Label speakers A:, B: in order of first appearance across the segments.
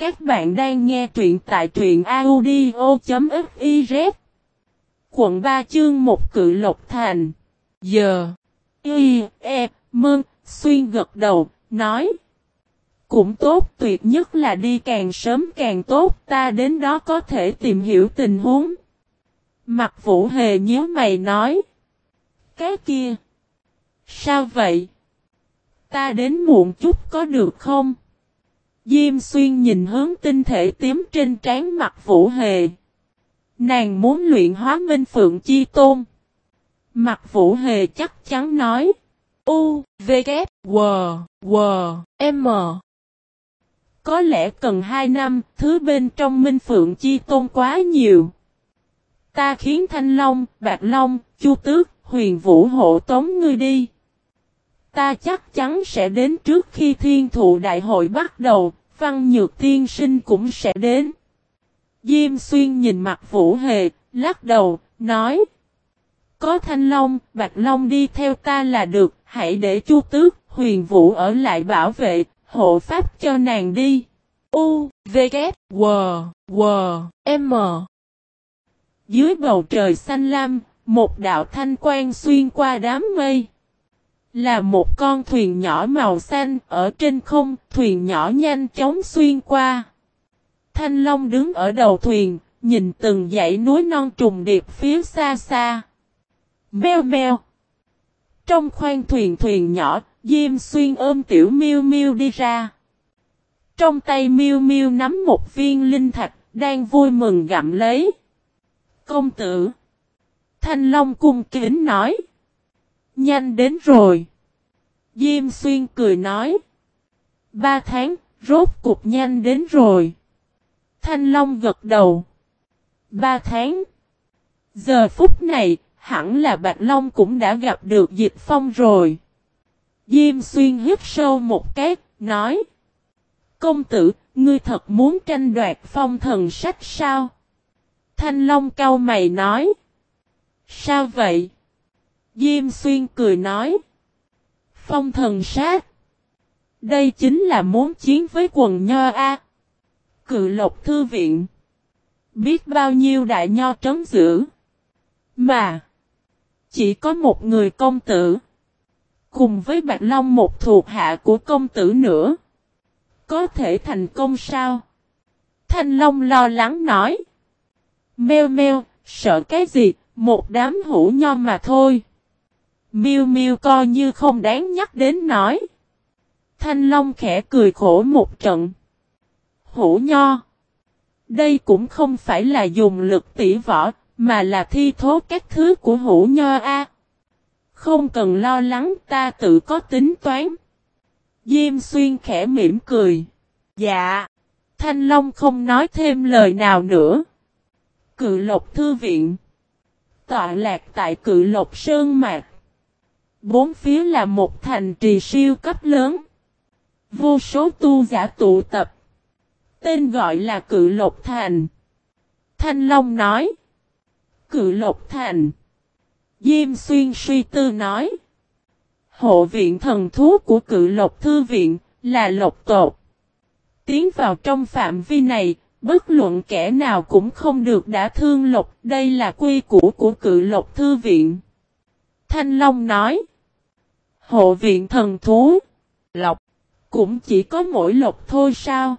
A: Các bạn đang nghe truyện tại truyện audio.fiz Quận 3 chương một cự lộc thành. Giờ Y E Mơn, Xuyên gật đầu, Nói. Cũng tốt, tuyệt nhất là đi càng sớm càng tốt, Ta đến đó có thể tìm hiểu tình huống. Mặt vũ hề nhớ mày nói. Cái kia? Sao vậy? Ta đến muộn chút có được không? Diêm xuyên nhìn hướng tinh thể tím trên trán mặt vũ hề. Nàng muốn luyện hóa minh phượng chi tôn. Mặt vũ hề chắc chắn nói. U, V, K, W, W, M. Có lẽ cần 2 năm, thứ bên trong minh phượng chi tôn quá nhiều. Ta khiến Thanh Long, Bạc Long, Chu Tước, Huyền Vũ hộ tống ngươi đi. Ta chắc chắn sẽ đến trước khi thiên thụ đại hội bắt đầu, văn nhược tiên sinh cũng sẽ đến. Diêm xuyên nhìn mặt vũ hề, lắc đầu, nói. Có thanh long, bạch long đi theo ta là được, hãy để chu tước, huyền vũ ở lại bảo vệ, hộ pháp cho nàng đi. U, V, K, W, W, M. Dưới bầu trời xanh lam, một đạo thanh quang xuyên qua đám mây. Là một con thuyền nhỏ màu xanh ở trên không, thuyền nhỏ nhanh chóng xuyên qua. Thanh Long đứng ở đầu thuyền, nhìn từng dãy núi non trùng điệp phía xa xa. Mèo mèo. Trong khoang thuyền thuyền nhỏ, Diêm Xuyên ôm tiểu miêu miêu đi ra. Trong tay miêu miêu nắm một viên linh thạch, đang vui mừng gặm lấy. Công tử. Thanh Long cung kính nói. Nhanh đến rồi. Diêm xuyên cười nói. Ba tháng, rốt cục nhanh đến rồi. Thanh Long gật đầu. Ba tháng. Giờ phút này, hẳn là Bạch Long cũng đã gặp được dịch phong rồi. Diêm xuyên hít sâu một cái, nói. Công tử, ngươi thật muốn tranh đoạt phong thần sách sao? Thanh Long cau mày nói. Sao vậy? Diêm xuyên cười nói. Phong thần sát. Đây chính là muốn chiến với quần nho A. Cự lộc thư viện. Biết bao nhiêu đại nho trấn giữ. Mà. Chỉ có một người công tử. Cùng với Bạch Long một thuộc hạ của công tử nữa. Có thể thành công sao? Thanh Long lo lắng nói. Mèo meo, sợ cái gì, một đám hũ nho mà thôi. Miêu miêu coi như không đáng nhắc đến nói. Thanh Long khẽ cười khổ một trận. Hủ nho. Đây cũng không phải là dùng lực tỉ võ, mà là thi thố các thứ của hủ nho A. Không cần lo lắng ta tự có tính toán. Diêm xuyên khẽ mỉm cười. Dạ. Thanh Long không nói thêm lời nào nữa. Cự lộc thư viện. Tọa lạc tại cự lộc sơn mạc. Bốn phía là một thành trì siêu cấp lớn. Vô số tu giả tụ tập. Tên gọi là Cự Lộc Thành. Thanh Long nói. Cự Lộc Thành. Diêm Xuyên suy tư nói. Hộ viện thần thú của Cự Lộc Thư Viện là Lộc Tột. Tiến vào trong phạm vi này, bất luận kẻ nào cũng không được đã thương Lộc. Đây là quy củ của Cự Lộc Thư Viện. Thanh Long nói. Hộ viện thần thú. Lộc. Cũng chỉ có mỗi lộc thôi sao?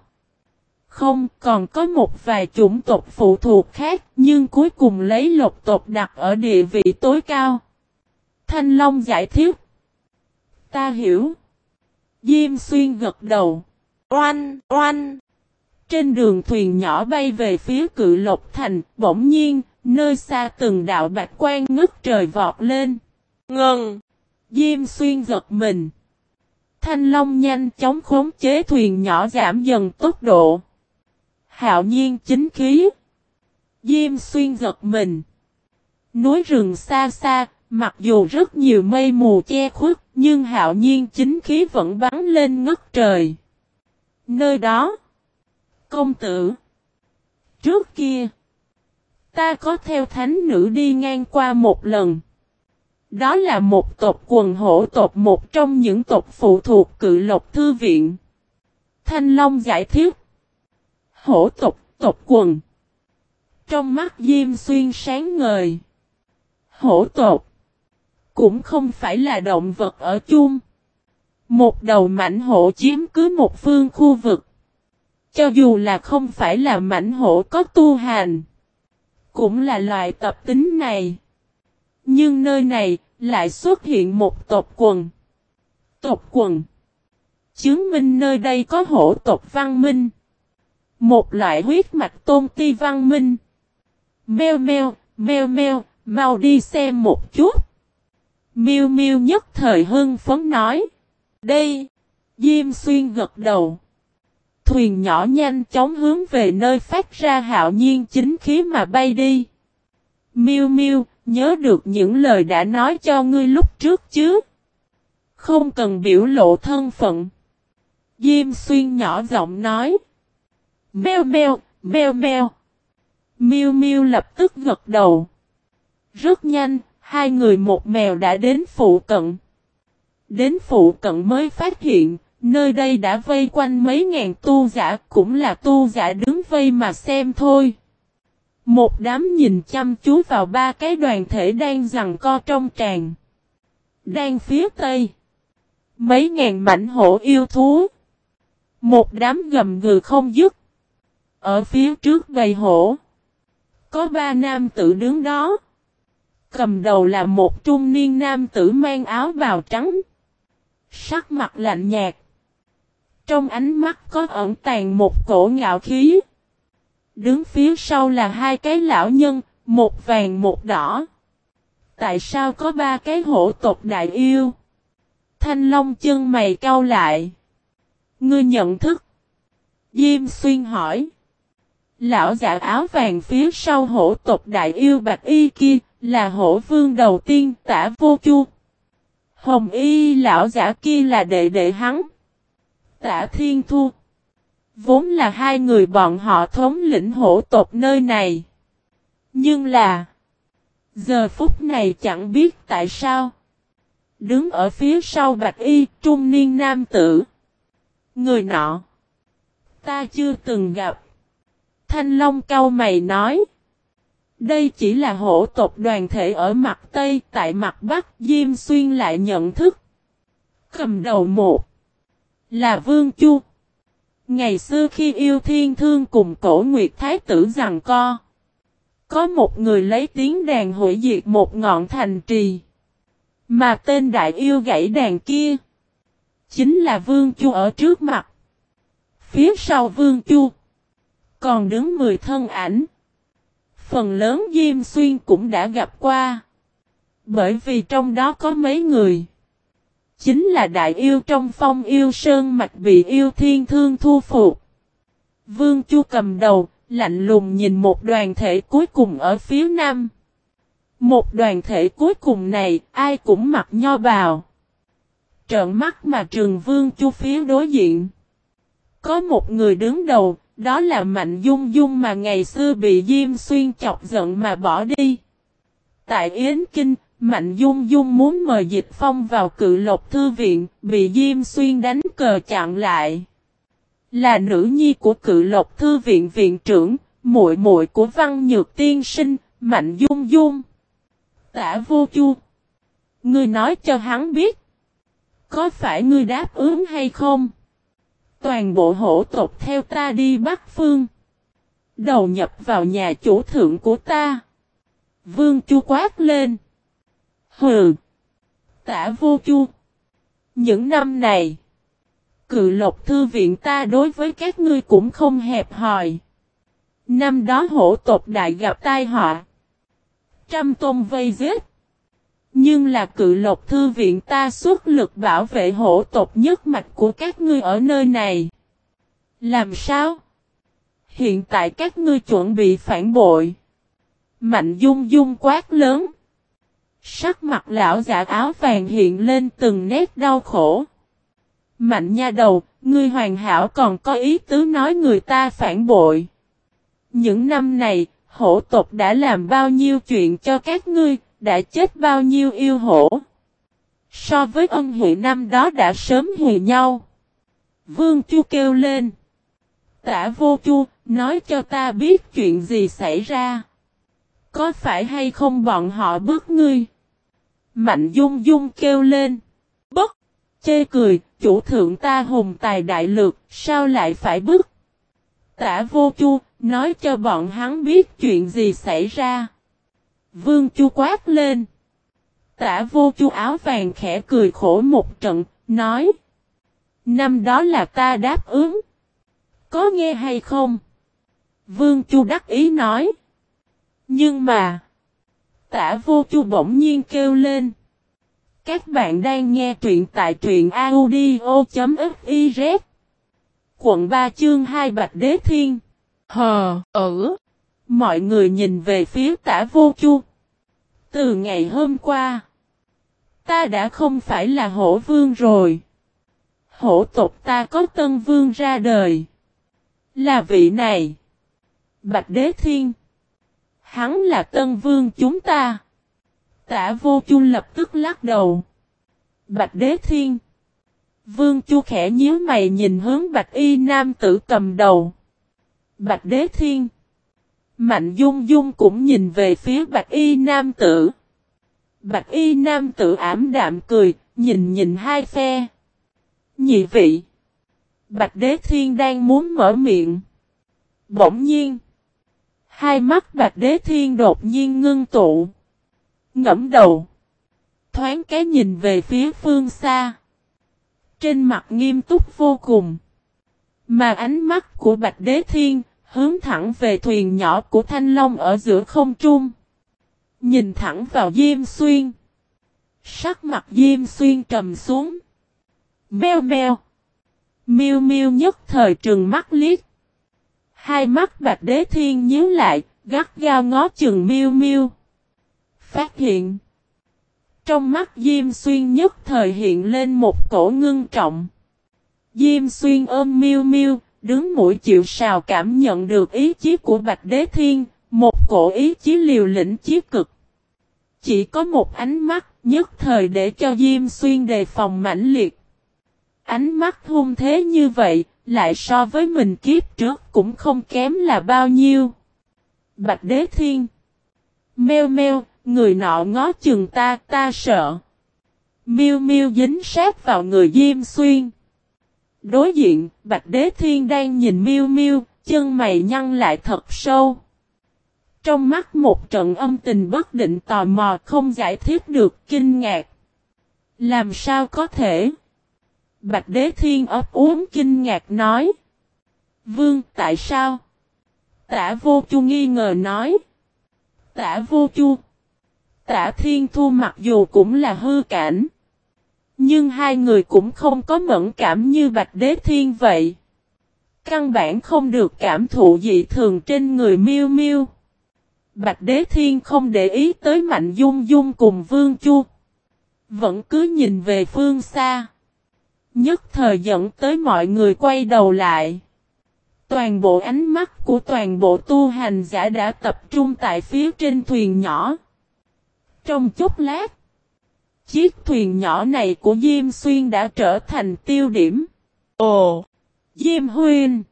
A: Không, còn có một vài chủng tộc phụ thuộc khác, nhưng cuối cùng lấy lộc tộc đặt ở địa vị tối cao. Thanh Long giải thích. Ta hiểu. Diêm xuyên gật đầu. Oanh, oanh. Trên đường thuyền nhỏ bay về phía cự lộc thành, bỗng nhiên, nơi xa từng đạo bạch quan ngất trời vọt lên. Ngừng. Diêm xuyên giật mình. Thanh Long nhanh chóng khống chế thuyền nhỏ giảm dần tốc độ. Hạo nhiên chính khí. Diêm xuyên giật mình. Núi rừng xa xa, mặc dù rất nhiều mây mù che khuất, nhưng hạo nhiên chính khí vẫn bắn lên ngất trời. Nơi đó. Công tử. Trước kia. Ta có theo thánh nữ đi ngang qua một lần. Đó là một tộc quần hổ tộc một trong những tộc phụ thuộc cự lộc thư viện. Thanh Long giải thích. Hổ tộc, tộc quần. Trong mắt Diêm Xuyên sáng ngời. Hổ tộc. Cũng không phải là động vật ở chung. Một đầu mảnh hổ chiếm cứ một phương khu vực. Cho dù là không phải là mảnh hổ có tu hành. Cũng là loài tập tính này. Nhưng nơi này lại xuất hiện một tộc quần. Tộc quần. Chứng minh nơi đây có hổ tộc văn minh. Một loại huyết mạch tôn ti văn minh. Mèo mèo, mèo mèo, mau đi xem một chút. Miêu miêu nhất thời hưng phấn nói. Đây. Diêm xuyên gật đầu. Thuyền nhỏ nhanh chóng hướng về nơi phát ra hạo nhiên chính khí mà bay đi. Miêu miêu, nhớ được những lời đã nói cho ngươi lúc trước chứ. Không cần biểu lộ thân phận. Diêm xuyên nhỏ giọng nói. Mèo mèo, mèo mèo. Miu Miu lập tức gật đầu. Rất nhanh, hai người một mèo đã đến phụ cận. Đến phụ cận mới phát hiện, nơi đây đã vây quanh mấy ngàn tu giả, cũng là tu giả đứng vây mà xem thôi. Một đám nhìn chăm chú vào ba cái đoàn thể đang rằng co trong tràn. Đang phía tây. Mấy ngàn mảnh hổ yêu thú. Một đám gầm gừ không dứt. Ở phía trước bầy hổ. Có ba nam tử đứng đó. Cầm đầu là một trung niên nam tử mang áo bào trắng. Sắc mặt lạnh nhạt. Trong ánh mắt có ẩn tàng một cổ ngạo khí. Đứng phía sau là hai cái lão nhân, một vàng một đỏ. Tại sao có ba cái hổ tộc đại yêu? Thanh Long chân mày cau lại. Ngươi nhận thức. Diêm xuyên hỏi. Lão giả áo vàng phía sau hổ tộc đại yêu bạc y kia, là hổ vương đầu tiên tả vô chu. Hồng y lão giả kia là đệ đệ hắn. Tả thiên thu. Vốn là hai người bọn họ thống lĩnh hổ tộc nơi này. Nhưng là. Giờ phút này chẳng biết tại sao. Đứng ở phía sau bạch y trung niên nam tử. Người nọ. Ta chưa từng gặp. Thanh Long cau mày nói. Đây chỉ là hổ tộc đoàn thể ở mặt Tây, tại mặt Bắc Diêm Xuyên lại nhận thức. Cầm đầu một là Vương Chu. Ngày xưa khi yêu thiên thương cùng cổ Nguyệt Thái tử rằng co. Có một người lấy tiếng đàn hủy diệt một ngọn thành trì. Mà tên đại yêu gãy đàn kia. Chính là Vương Chu ở trước mặt. Phía sau Vương Chu. Còn đứng mười thân ảnh. Phần lớn Diêm Xuyên cũng đã gặp qua. Bởi vì trong đó có mấy người. Chính là đại yêu trong phong yêu sơn mạch bị yêu thiên thương thu phục. Vương Chu cầm đầu, lạnh lùng nhìn một đoàn thể cuối cùng ở phía nam. Một đoàn thể cuối cùng này, ai cũng mặc nho bào. Trợn mắt mà trường Vương Chu phía đối diện. Có một người đứng đầu, đó là Mạnh Dung Dung mà ngày xưa bị Diêm Xuyên chọc giận mà bỏ đi. Tại Yến Kinh, Mạnh Dung Dung muốn mời Dịch Phong vào cự lộc thư viện, bị Diêm Xuyên đánh cờ chặn lại. Là nữ nhi của cự lộc thư viện viện trưởng, muội muội của văn nhược tiên sinh, Mạnh Dung Dung. Tả vô chu. Ngươi nói cho hắn biết. Có phải ngươi đáp ứng hay không? Toàn bộ hổ tộc theo ta đi Bắc Phương. Đầu nhập vào nhà chủ thượng của ta. Vương Chu quát lên. Hừ. Tả vô chu. Những năm này. Cự lộc thư viện ta đối với các ngươi cũng không hẹp hòi. Năm đó hổ tộc đại gặp tai họa. Trăm tôn vây giết. Nhưng là cự lộc thư viện ta xuất lực bảo vệ hổ tộc nhất mạch của các ngươi ở nơi này. Làm sao? Hiện tại các ngươi chuẩn bị phản bội. Mạnh dung dung quát lớn. Sắc mặt lão giả áo vàng hiện lên từng nét đau khổ. Mạnh nha đầu, ngươi hoàn hảo còn có ý tứ nói người ta phản bội. Những năm này, hổ tộc đã làm bao nhiêu chuyện cho các ngươi, đã chết bao nhiêu yêu hổ. So với ân huệ năm đó đã sớm hề nhau. Vương Chu kêu lên. Tả vô chu, nói cho ta biết chuyện gì xảy ra. Có phải hay không bọn họ bước ngươi? Mạnh dung dung kêu lên. Bất! Chê cười, chủ thượng ta hùng tài đại lược, sao lại phải bức? Tả vô chu, nói cho bọn hắn biết chuyện gì xảy ra. Vương chu quát lên. Tả vô chu áo vàng khẽ cười khổ một trận, nói. Năm đó là ta đáp ứng. Có nghe hay không? Vương chu đắc ý nói. Nhưng mà. Tả vô chu bỗng nhiên kêu lên. Các bạn đang nghe truyện tại truyện audio.fiz. Quận 3 chương 2 Bạch Đế Thiên. Hờ, ở. Mọi người nhìn về phía tả vô chu. Từ ngày hôm qua. Ta đã không phải là hổ vương rồi. Hổ tộc ta có tân vương ra đời. Là vị này. Bạch Đế Thiên. Hắn là tân vương chúng ta. Tả vô chu lập tức lắc đầu. Bạch đế thiên. Vương chu khẽ nhíu mày nhìn hướng bạch y nam tử cầm đầu. Bạch đế thiên. Mạnh dung dung cũng nhìn về phía bạch y nam tử. Bạch y nam tử ảm đạm cười, nhìn nhìn hai phe. Nhị vị. Bạch đế thiên đang muốn mở miệng. Bỗng nhiên. Hai mắt bạch đế thiên đột nhiên ngưng tụ. Ngẫm đầu. Thoáng cái nhìn về phía phương xa. Trên mặt nghiêm túc vô cùng. Mà ánh mắt của Bạch Đế Thiên hướng thẳng về thuyền nhỏ của Thanh Long ở giữa không trung. Nhìn thẳng vào Diêm Xuyên. Sắc mặt Diêm Xuyên trầm xuống. Mèo mèo. Miêu miêu nhất thời trừng mắt liếc. Hai mắt Bạch Đế Thiên nhíu lại, gắt gao ngó chừng miêu miêu phát hiện. Trong mắt Diêm Xuyên nhất thời hiện lên một cổ ngưng trọng. Diêm Xuyên ôm miêu miêu, đứng mũi chịu sào cảm nhận được ý chí của Bạch Đế Thiên, một cổ ý chí liều lĩnh chí cực. Chỉ có một ánh mắt nhất thời để cho Diêm Xuyên đề phòng mãnh liệt. Ánh mắt hung thế như vậy, lại so với mình kiếp trước cũng không kém là bao nhiêu. Bạch Đế Thiên Mêu mêu, Người nọ ngó chừng ta, ta sợ. Miêu miêu dính sát vào người Diêm Xuyên. Đối diện, Bạch Đế Thiên đang nhìn miêu miêu, chân mày nhăn lại thật sâu. Trong mắt một trận âm tình bất định tò mò không giải thích được kinh ngạc. Làm sao có thể? Bạch Đế Thiên ấp uống kinh ngạc nói. Vương, tại sao? Tả vô chu nghi ngờ nói. Tả vô chu. Tả Thiên Thu mặc dù cũng là hư cảnh. Nhưng hai người cũng không có mẫn cảm như Bạch Đế Thiên vậy. Căn bản không được cảm thụ dị thường trên người miêu miêu. Bạch Đế Thiên không để ý tới Mạnh Dung Dung cùng Vương Chu. Vẫn cứ nhìn về phương xa. Nhất thời dẫn tới mọi người quay đầu lại. Toàn bộ ánh mắt của toàn bộ tu hành giả đã tập trung tại phía trên thuyền nhỏ. Trong chốc lát, chiếc thuyền nhỏ này của Diêm Xuyên đã trở thành tiêu điểm. Ồ! Diêm Huyên!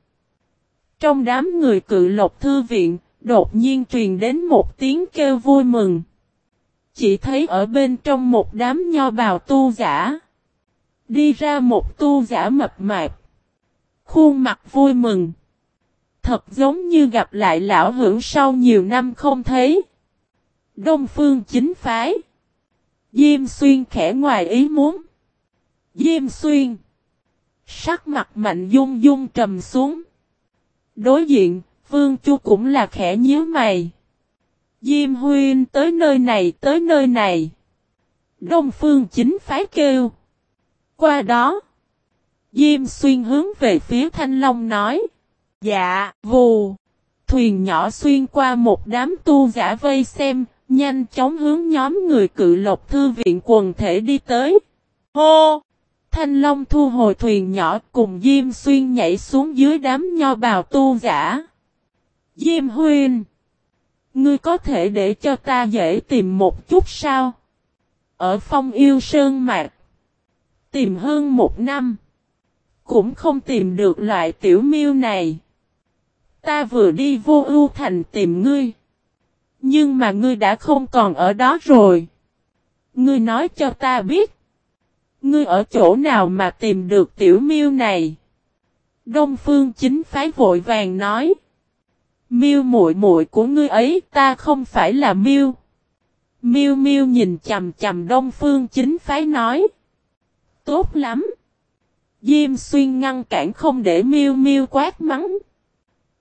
A: Trong đám người cự lộc thư viện, đột nhiên truyền đến một tiếng kêu vui mừng. Chỉ thấy ở bên trong một đám nho bào tu giả. Đi ra một tu giả mập mạp. Khuôn mặt vui mừng. Thật giống như gặp lại lão hưởng sau nhiều năm không thấy. Đông phương chính phái. Diêm xuyên khẽ ngoài ý muốn. Diêm xuyên. Sắc mặt mạnh dung dung trầm xuống. Đối diện, Vương Chu cũng là khẽ nhíu mày. Diêm huyên tới nơi này tới nơi này. Đông phương chính phái kêu. Qua đó. Diêm xuyên hướng về phía Thanh Long nói. Dạ, vù. Thuyền nhỏ xuyên qua một đám tu giả vây xem, Nhanh chóng hướng nhóm người cự lộc thư viện quần thể đi tới. Hô! Thanh Long thu hồi thuyền nhỏ cùng Diêm Xuyên nhảy xuống dưới đám nho bào tu giả. Diêm Huynh! Ngươi có thể để cho ta dễ tìm một chút sao? Ở phong yêu sơn mạc. Tìm hơn một năm. Cũng không tìm được loại tiểu miêu này. Ta vừa đi vô ưu thành tìm ngươi. Nhưng mà ngươi đã không còn ở đó rồi. Ngươi nói cho ta biết. Ngươi ở chỗ nào mà tìm được tiểu miêu này? Đông Phương chính phái vội vàng nói. Miêu muội muội của ngươi ấy, ta không phải là miêu. Miêu miêu nhìn chầm chầm Đông Phương chính phái nói. Tốt lắm. Diêm xuyên ngăn cản không để miêu miêu quát mắng.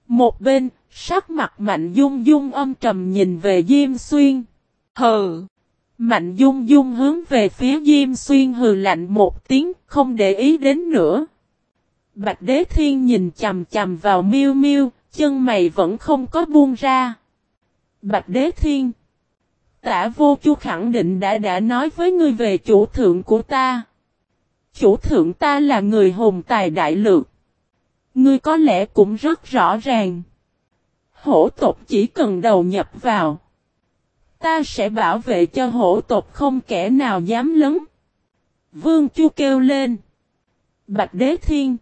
A: Một bên, sắc mặt mạnh dung dung âm trầm nhìn về Diêm xuyên. Hừ. Mạnh dung dung hướng về phía Diêm xuyên hừ lạnh một tiếng, không để ý đến nữa. Bạch Đế Thiên nhìn chầm chầm vào miêu miêu, chân mày vẫn không có buông ra. Bạch Đế Thiên Tả vô chu khẳng định đã đã nói với ngươi về chủ thượng của ta. Chủ thượng ta là người hùng tài đại lược. Ngươi có lẽ cũng rất rõ ràng. Hổ tộc chỉ cần đầu nhập vào. Ta sẽ bảo vệ cho hổ tộc không kẻ nào dám lấn. Vương Chu kêu lên. Bạch Đế Thiên.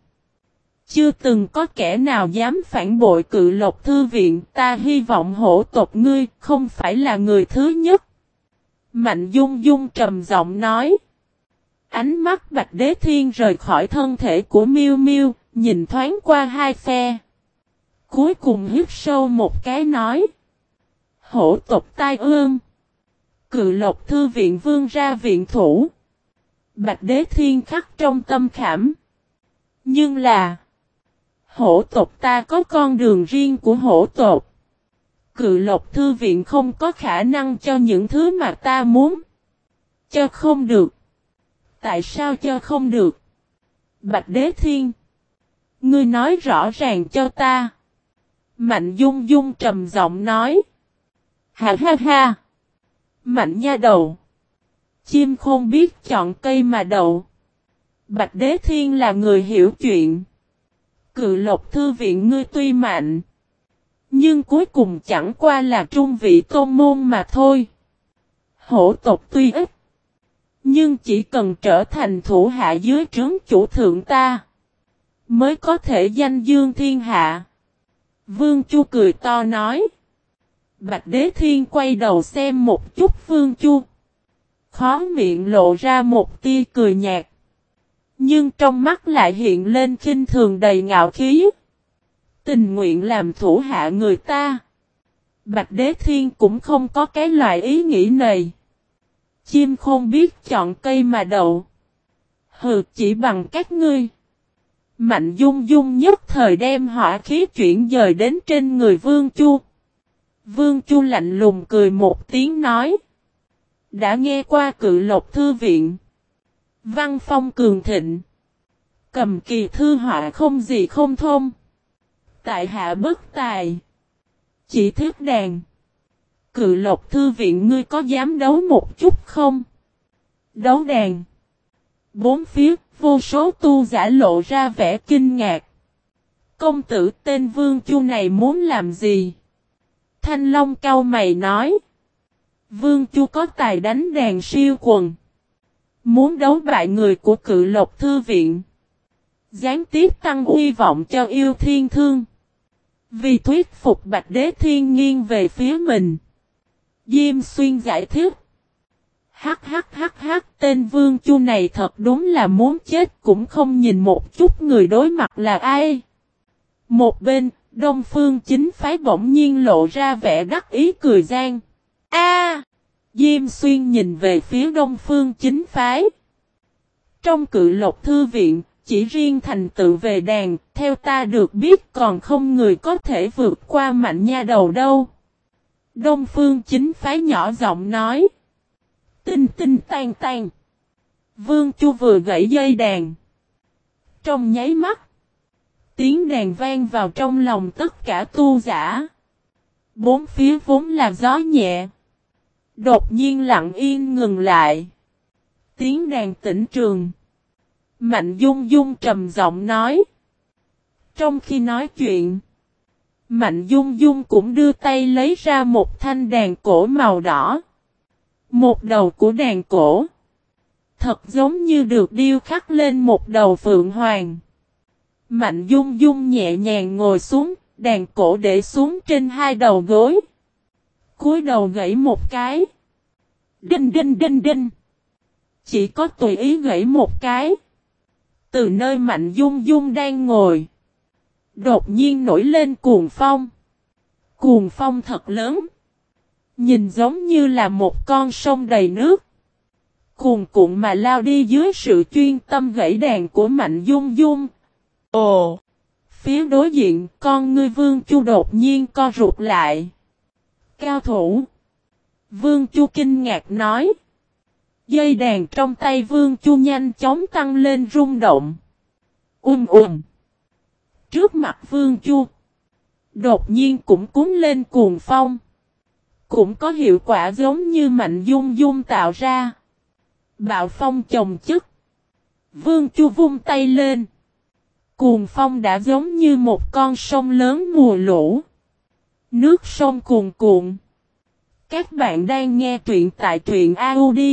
A: Chưa từng có kẻ nào dám phản bội cự lộc thư viện ta hy vọng hổ tộc ngươi không phải là người thứ nhất. Mạnh dung dung trầm giọng nói. Ánh mắt bạch đế thiên rời khỏi thân thể của miêu miêu nhìn thoáng qua hai phe. Cuối cùng hít sâu một cái nói. Hổ tộc tai ương. Cự lộc thư viện vương ra viện thủ. Bạch đế thiên khắc trong tâm khảm. Nhưng là. Hổ tộc ta có con đường riêng của hổ tộc. Cự lộc thư viện không có khả năng cho những thứ mà ta muốn. Cho không được. Tại sao cho không được? Bạch Đế Thiên. Ngươi nói rõ ràng cho ta. Mạnh Dung Dung trầm giọng nói. Ha ha ha. Mạnh nha đầu. Chim không biết chọn cây mà đậu. Bạch Đế Thiên là người hiểu chuyện. Cự lộc thư viện ngươi tuy mạnh. Nhưng cuối cùng chẳng qua là trung vị tôn môn mà thôi. Hổ tộc tuy ít. Nhưng chỉ cần trở thành thủ hạ dưới trướng chủ thượng ta. Mới có thể danh dương thiên hạ. Vương Chu cười to nói. Bạch Đế Thiên quay đầu xem một chút Vương Chu. Khó miệng lộ ra một tia cười nhạt. Nhưng trong mắt lại hiện lên khinh thường đầy ngạo khí. Tình nguyện làm thủ hạ người ta. Bạch Đế Thiên cũng không có cái loại ý nghĩ này. Chim không biết chọn cây mà đậu. Hừ, chỉ bằng các ngươi. Mạnh dung dung nhất thời đem hỏa khí chuyển dời đến trên người Vương Chu. Vương Chu lạnh lùng cười một tiếng nói. Đã nghe qua cự lộc thư viện. Văn phong cường thịnh. Cầm kỳ thư họa không gì không thông. Tại hạ bất tài. Chỉ thiết đàn. Cự lộc thư viện ngươi có dám đấu một chút không? Đấu đàn. Bốn phía, vô số tu giả lộ ra vẻ kinh ngạc. Công tử tên Vương Chu này muốn làm gì? Thanh Long cao mày nói. Vương Chu có tài đánh đàn siêu quần. Muốn đấu bại người của cự lộc thư viện. Gián tiếp tăng uy vọng cho yêu thiên thương. Vì thuyết phục Bạch Đế Thiên nghiêng về phía mình. Diêm Xuyên giải thích. Hắc hắc hắc hắc tên Vương Chu này thật đúng là muốn chết cũng không nhìn một chút người đối mặt là ai. Một bên, Đông Phương chính phái bỗng nhiên lộ ra vẻ đắc ý cười gian. A! Diêm Xuyên nhìn về phía Đông Phương chính phái. Trong cự lộc thư viện, chỉ riêng thành tựu về đàn, theo ta được biết còn không người có thể vượt qua mạnh nha đầu đâu. Đông Phương chính phái nhỏ giọng nói. Tinh tinh tan tan. Vương Chu vừa gãy dây đàn. Trong nháy mắt. Tiếng đàn vang vào trong lòng tất cả tu giả. Bốn phía vốn là gió nhẹ. Đột nhiên lặng yên ngừng lại. Tiếng đàn tỉnh trường. Mạnh Dung Dung trầm giọng nói. Trong khi nói chuyện, Mạnh Dung Dung cũng đưa tay lấy ra một thanh đàn cổ màu đỏ. Một đầu của đàn cổ. Thật giống như được điêu khắc lên một đầu phượng hoàng. Mạnh Dung Dung nhẹ nhàng ngồi xuống, đàn cổ để xuống trên hai đầu gối. cúi đầu gãy một cái. Đinh đinh đinh đinh. Chỉ có tùy ý gãy một cái. Từ nơi mạnh dung dung đang ngồi. Đột nhiên nổi lên cuồng phong. Cuồng phong thật lớn. Nhìn giống như là một con sông đầy nước. Cuồng cuộn mà lao đi dưới sự chuyên tâm gãy đàn của Mạnh Dung Dung. Ồ! Phía đối diện, con ngươi Vương Chu đột nhiên co rụt lại. Cao thủ! Vương Chu kinh ngạc nói. Dây đàn trong tay Vương Chu nhanh chóng tăng lên rung động. Um um! Trước mặt Vương Chu. Đột nhiên cũng cúng lên cuồng phong. Cũng có hiệu quả giống như Mạnh Dung Dung tạo ra. Bạo phong chồng chức. Vương Chu vung tay lên. Cuồng phong đã giống như một con sông lớn mùa lũ. Nước sông cuồn cuộn. Các bạn đang nghe truyện tại truyện audio.fiz.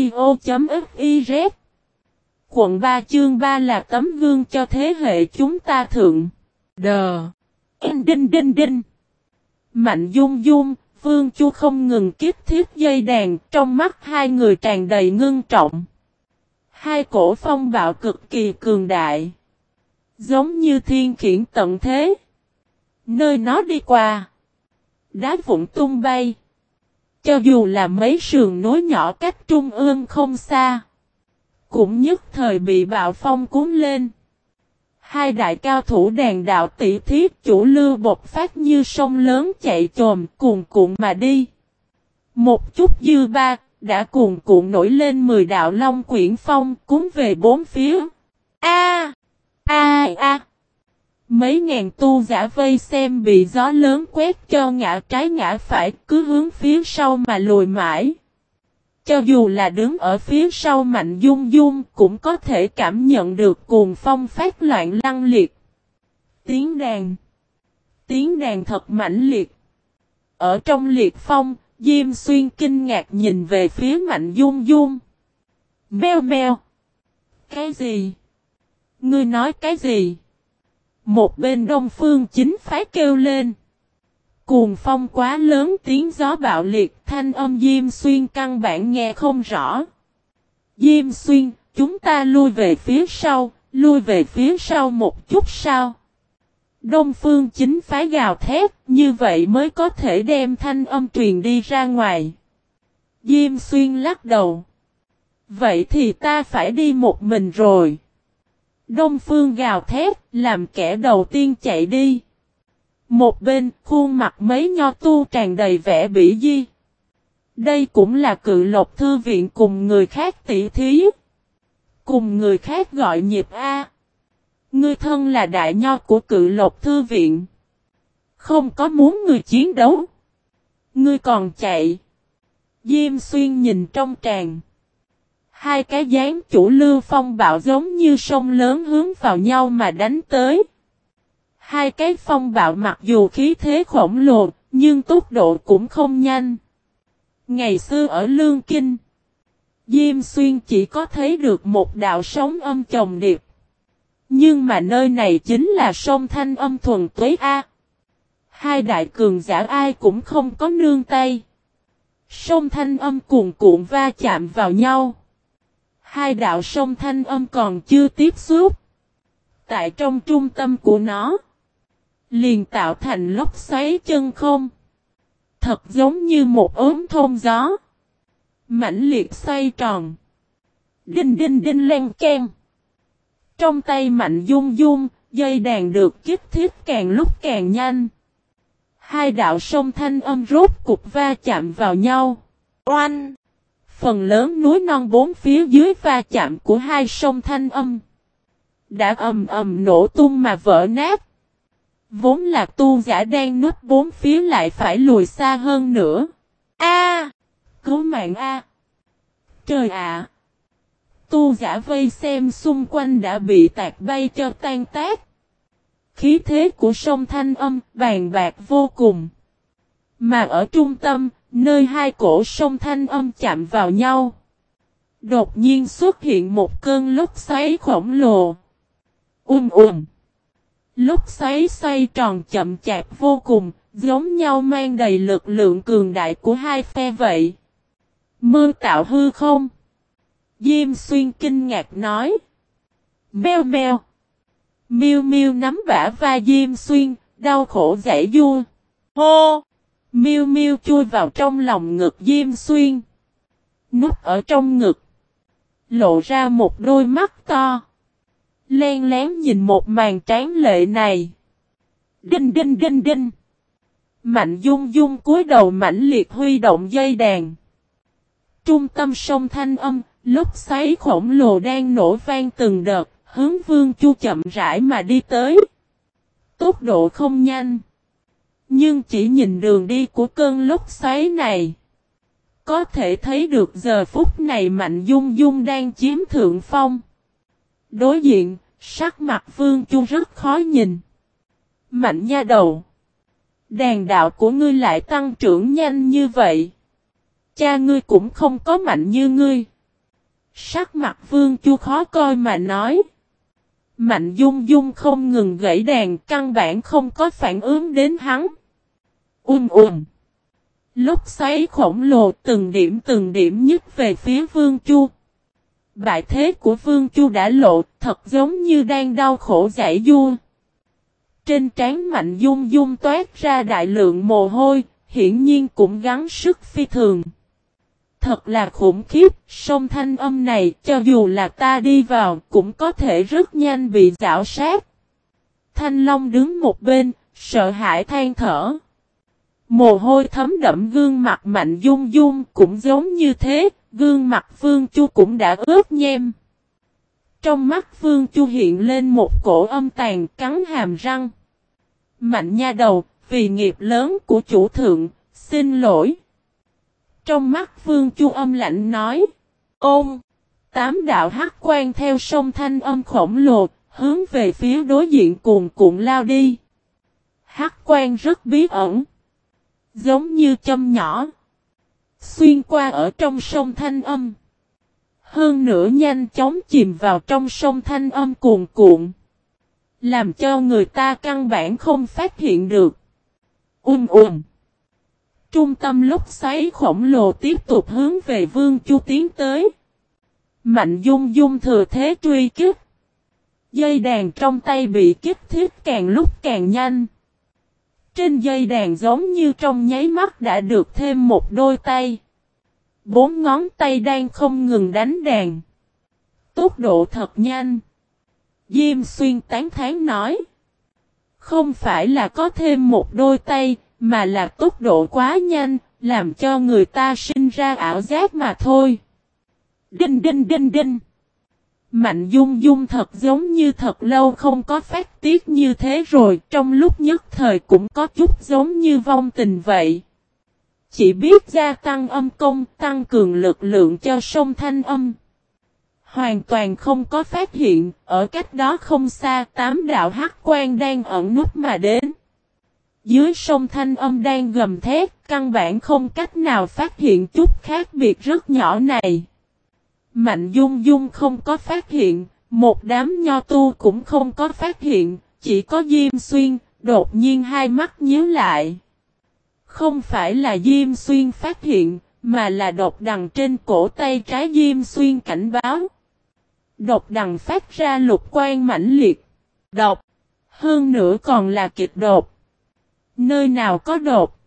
A: Quận 3 chương 3 là tấm gương cho thế hệ chúng ta thượng. Đờ. Đinh đinh đinh. Mạnh dung dung, Vương Chu không ngừng kiếp thiết dây đàn, trong mắt hai người tràn đầy ngưng trọng. Hai cổ phong bạo cực kỳ cường đại. Giống như thiên khiển tận thế. Nơi nó đi qua. Đá vụn tung bay. Cho dù là mấy sườn nối nhỏ cách trung ương không xa. Cũng nhất thời bị bạo phong cuốn lên. Hai đại cao thủ đàn đạo tỷ thiết chủ lưu bột phát như sông lớn chạy trồm cuồn cuộn mà đi. Một chút dư ba, đã cuồn cuộn nổi lên mười đạo long quyển phong cuốn về bốn phía. A A A Mấy ngàn tu giả vây xem bị gió lớn quét cho ngã trái ngã phải cứ hướng phía sau mà lùi mãi. Cho dù là đứng ở phía sau mạnh dung dung cũng có thể cảm nhận được cuồng phong phát loạn lăng liệt. Tiếng đàn Tiếng đàn thật mãnh liệt. Ở trong liệt phong, Diêm Xuyên kinh ngạc nhìn về phía mạnh dung dung. Mèo mèo. Cái gì? Ngươi nói cái gì? Một bên đông phương chính phái kêu lên. Cuồng phong quá lớn tiếng gió bạo liệt thanh âm Diêm Xuyên căn bản nghe không rõ. Diêm Xuyên, chúng ta lui về phía sau, lui về phía sau một chút sao. Đông phương chính phái gào thét, như vậy mới có thể đem thanh âm truyền đi ra ngoài. Diêm Xuyên lắc đầu. Vậy thì ta phải đi một mình rồi. Đông phương gào thét, làm kẻ đầu tiên chạy đi. Một bên, khuôn mặt mấy nho tu tràn đầy vẻ bỉ di. Đây cũng là cự lộc thư viện cùng người khác tỉ thí. Cùng người khác gọi nhịp A. Ngươi thân là đại nho của cự lộc thư viện. Không có muốn người chiến đấu. Ngươi còn chạy. Diêm xuyên nhìn trong tràng. Hai cái dáng chủ lưu phong bạo giống như sông lớn hướng vào nhau mà đánh tới. Hai cái phong bạo mặc dù khí thế khổng lồ, nhưng tốc độ cũng không nhanh. Ngày xưa ở Lương Kinh, Diêm Xuyên chỉ có thấy được một đạo sóng âm chồng điệp. Nhưng mà nơi này chính là sông Thanh âm thuần tuế A. Hai đại cường giả ai cũng không có nương tay. Sông Thanh âm cuồn cuộn va chạm vào nhau. Hai đạo sông Thanh âm còn chưa tiếp xúc. Tại trong trung tâm của nó liền tạo thành lốc xoáy chân không. Thật giống như một ốm thông gió. mãnh liệt xoay tròn. Đinh đinh đinh len ken. Trong tay mạnh dung dung, dây đàn được kích thiết càng lúc càng nhanh. Hai đạo sông thanh âm rốt cục va chạm vào nhau. Oanh! Phần lớn núi non bốn phía dưới va chạm của hai sông thanh âm. Đã ầm ầm nổ tung mà vỡ nát. Vốn là tu giả đang núp bốn phía lại phải lùi xa hơn nữa. A! cứu mạng A! Trời ạ! Tu giả vây xem xung quanh đã bị tạc bay cho tan tác. Khí thế của sông Thanh Âm bàn bạc vô cùng. Mà ở trung tâm, nơi hai cổ sông Thanh Âm chạm vào nhau. Đột nhiên xuất hiện một cơn lốc xoáy khổng lồ. Um um. Lúc xoáy xoay tròn chậm chạp vô cùng, giống nhau mang đầy lực lượng cường đại của hai phe vậy. mưa tạo hư không? Diêm xuyên kinh ngạc nói. Mèo mèo. miu miu nắm bả vai Diêm xuyên, đau khổ giải vua. Hô! miu miu chui vào trong lòng ngực Diêm xuyên. Núp ở trong ngực. Lộ ra một đôi mắt to. Len lén nhìn một màn tráng lệ này. Đinh đinh đinh đinh. Mạnh dung dung cúi đầu mãnh liệt huy động dây đàn. Trung tâm sông thanh âm, lúc xoáy khổng lồ đang nổ vang từng đợt, hướng vương chu chậm rãi mà đi tới. Tốc độ không nhanh. Nhưng chỉ nhìn đường đi của cơn lúc xoáy này. Có thể thấy được giờ phút này Mạnh Dung Dung đang chiếm thượng phong. Đối diện, sắc mặt Vương Chu rất khó nhìn. Mạnh nha đầu. Đàn đạo của ngươi lại tăng trưởng nhanh như vậy. Cha ngươi cũng không có mạnh như ngươi. Sắc mặt Vương Chu khó coi mà nói. Mạnh Dung Dung không ngừng gãy đàn căn bản không có phản ứng đến hắn. Um um. Lúc xoáy khổng lồ từng điểm từng điểm nhất về phía Vương Chu. Bại thế của Vương Chu đã lộ thật giống như đang đau khổ giải vua. Trên trán mạnh dung dung toát ra đại lượng mồ hôi, hiển nhiên cũng gắng sức phi thường. Thật là khủng khiếp, sông thanh âm này cho dù là ta đi vào cũng có thể rất nhanh bị dạo sát. Thanh Long đứng một bên, sợ hãi than thở. Mồ hôi thấm đậm gương mặt mạnh dung dung cũng giống như thế, gương mặt Vương Chu cũng đã ướt nhem. Trong mắt Vương Chu hiện lên một cổ âm tàn cắn hàm răng. Mạnh nha đầu, vì nghiệp lớn của chủ thượng, xin lỗi. Trong mắt Vương Chu âm lạnh nói, ôm, tám đạo hắc quan theo sông thanh âm khổng lồ, hướng về phía đối diện cuồn cuộn lao đi. Hắc quan rất bí ẩn. Giống như châm nhỏ. Xuyên qua ở trong sông Thanh Âm. Hơn nữa nhanh chóng chìm vào trong sông Thanh Âm cuồn cuộn. Làm cho người ta căn bản không phát hiện được. Um um. Trung tâm lúc xoáy khổng lồ tiếp tục hướng về Vương Chu tiến tới. Mạnh dung dung thừa thế truy kích. Dây đàn trong tay bị kích thiết càng lúc càng nhanh. Trên dây đàn giống như trong nháy mắt đã được thêm một đôi tay. Bốn ngón tay đang không ngừng đánh đàn. Tốc độ thật nhanh. Diêm xuyên tán thán nói. Không phải là có thêm một đôi tay, mà là tốc độ quá nhanh, làm cho người ta sinh ra ảo giác mà thôi. Đinh đinh đinh đinh. Mạnh dung dung thật giống như thật lâu không có phát tiết như thế rồi, trong lúc nhất thời cũng có chút giống như vong tình vậy. Chỉ biết gia tăng âm công, tăng cường lực lượng cho sông thanh âm. Hoàn toàn không có phát hiện, ở cách đó không xa tám đạo hắc quan đang ẩn nút mà đến. Dưới sông thanh âm đang gầm thét, căn bản không cách nào phát hiện chút khác biệt rất nhỏ này. Mạnh Dung Dung không có phát hiện, một đám nho tu cũng không có phát hiện, chỉ có Diêm Xuyên, đột nhiên hai mắt nhíu lại. Không phải là Diêm Xuyên phát hiện, mà là độc đằng trên cổ tay trái Diêm Xuyên cảnh báo. Độc đằng phát ra lục quan mãnh liệt. Độc. Hơn nữa còn là kịch đột. Nơi nào có đột?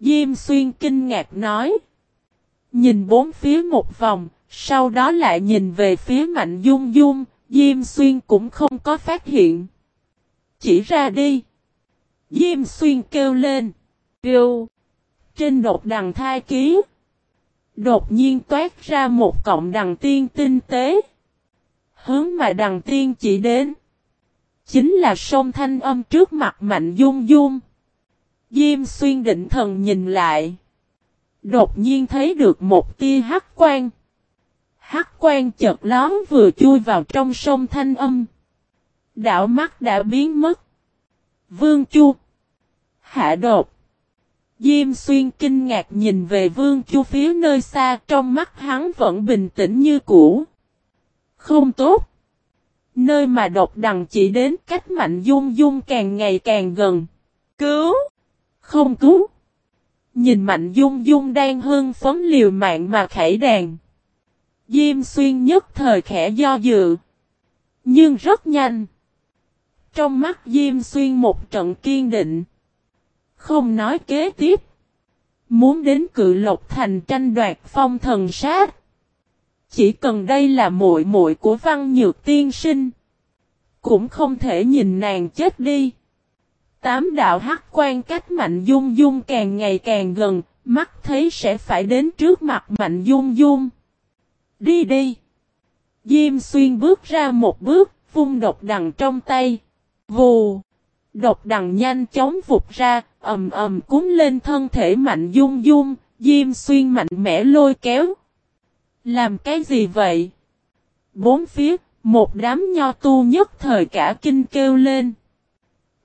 A: Diêm Xuyên kinh ngạc nói. Nhìn bốn phía một vòng, sau đó lại nhìn về phía Mạnh Dung Dung, Diêm Xuyên cũng không có phát hiện. Chỉ ra đi. Diêm Xuyên kêu lên. Kêu. Trên đột đằng thai ký. Đột nhiên toát ra một cọng đằng tiên tinh tế. Hướng mà đằng tiên chỉ đến. Chính là sông thanh âm trước mặt Mạnh Dung Dung. Diêm Xuyên định thần nhìn lại. Đột nhiên thấy được một tia hắc quang. Hắc quan chợt lón vừa chui vào trong sông thanh âm. Đạo mắt đã biến mất. Vương Chu. Hạ đột. Diêm xuyên kinh ngạc nhìn về Vương Chu phía nơi xa, trong mắt hắn vẫn bình tĩnh như cũ. Không tốt. nơi mà độc đằng chỉ đến cách mạnh dung dung càng ngày càng gần. Cứu! Không cứu! Nhìn mạnh dung dung đang hưng phấn liều mạng mà khải đàn. Diêm xuyên nhất thời khẽ do dự. Nhưng rất nhanh. Trong mắt Diêm xuyên một trận kiên định. Không nói kế tiếp. Muốn đến cự lộc thành tranh đoạt phong thần sát. Chỉ cần đây là muội muội của văn nhược tiên sinh. Cũng không thể nhìn nàng chết đi. Tám đạo hắc quan cách mạnh dung dung càng ngày càng gần, mắt thấy sẽ phải đến trước mặt mạnh dung dung. Đi đi. Diêm xuyên bước ra một bước, vung độc đằng trong tay. Vù. Độc đằng nhanh chóng vụt ra, ầm ầm cúng lên thân thể mạnh dung dung, Diêm xuyên mạnh mẽ lôi kéo. Làm cái gì vậy? Bốn phía, một đám nho tu nhất thời cả kinh kêu lên.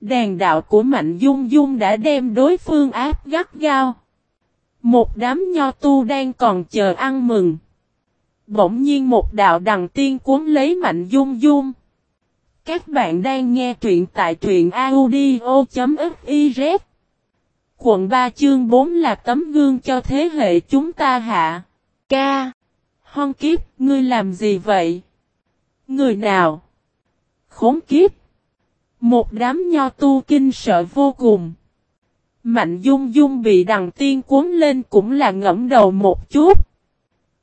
A: Đàn đạo của Mạnh Dung Dung đã đem đối phương áp gắt gao. Một đám nho tu đang còn chờ ăn mừng. Bỗng nhiên một đạo đằng tiên cuốn lấy Mạnh Dung Dung. Các bạn đang nghe truyện tại truyện audio.fiz Quận 3 chương 4 là tấm gương cho thế hệ chúng ta hạ. Ca. Hon kiếp, ngươi làm gì vậy? Người nào? Khốn kiếp. Một đám nho tu kinh sợ vô cùng. Mạnh dung dung bị đằng tiên cuốn lên cũng là ngẫm đầu một chút.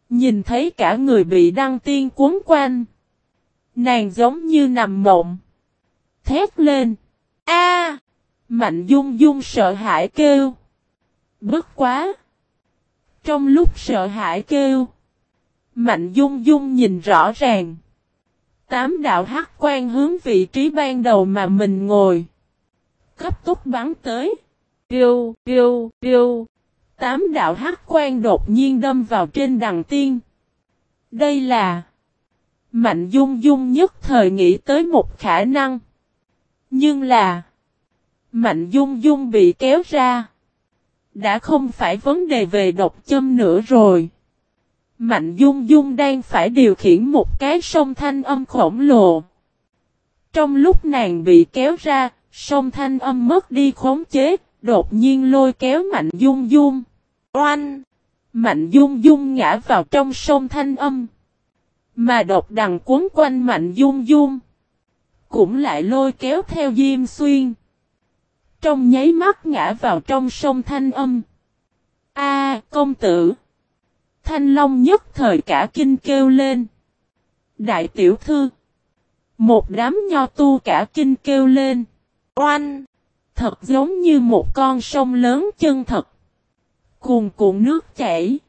A: Nhìn thấy cả người bị đăng tiên cuốn quanh. Nàng giống như nằm mộng. Thét lên. A! Mạnh dung dung sợ hãi kêu. Bất quá. Trong lúc sợ hãi kêu. Mạnh dung dung nhìn rõ ràng. Tám đạo hắc quan hướng vị trí ban đầu mà mình ngồi. Cấp tốc bắn tới. Piu, piu, piu. Tám đạo hắc quan đột nhiên đâm vào trên đằng tiên. Đây là... Mạnh dung dung nhất thời nghĩ tới một khả năng. Nhưng là... Mạnh dung dung bị kéo ra. Đã không phải vấn đề về độc châm nữa rồi. Mạnh Dung Dung đang phải điều khiển một cái sông thanh âm khổng lồ. Trong lúc nàng bị kéo ra, sông thanh âm mất đi khống chế, đột nhiên lôi kéo Mạnh Dung Dung. Oanh! Mạnh Dung Dung ngã vào trong sông thanh âm. Mà độc đằng cuốn quanh Mạnh Dung Dung. Cũng lại lôi kéo theo Diêm Xuyên. Trong nháy mắt ngã vào trong sông thanh âm. A, công tử! Thanh Long nhất thời cả kinh kêu lên. Đại tiểu thư. Một đám nho tu cả kinh kêu lên. Oanh. Thật giống như một con sông lớn chân thật. Cuồn cuộn nước chảy.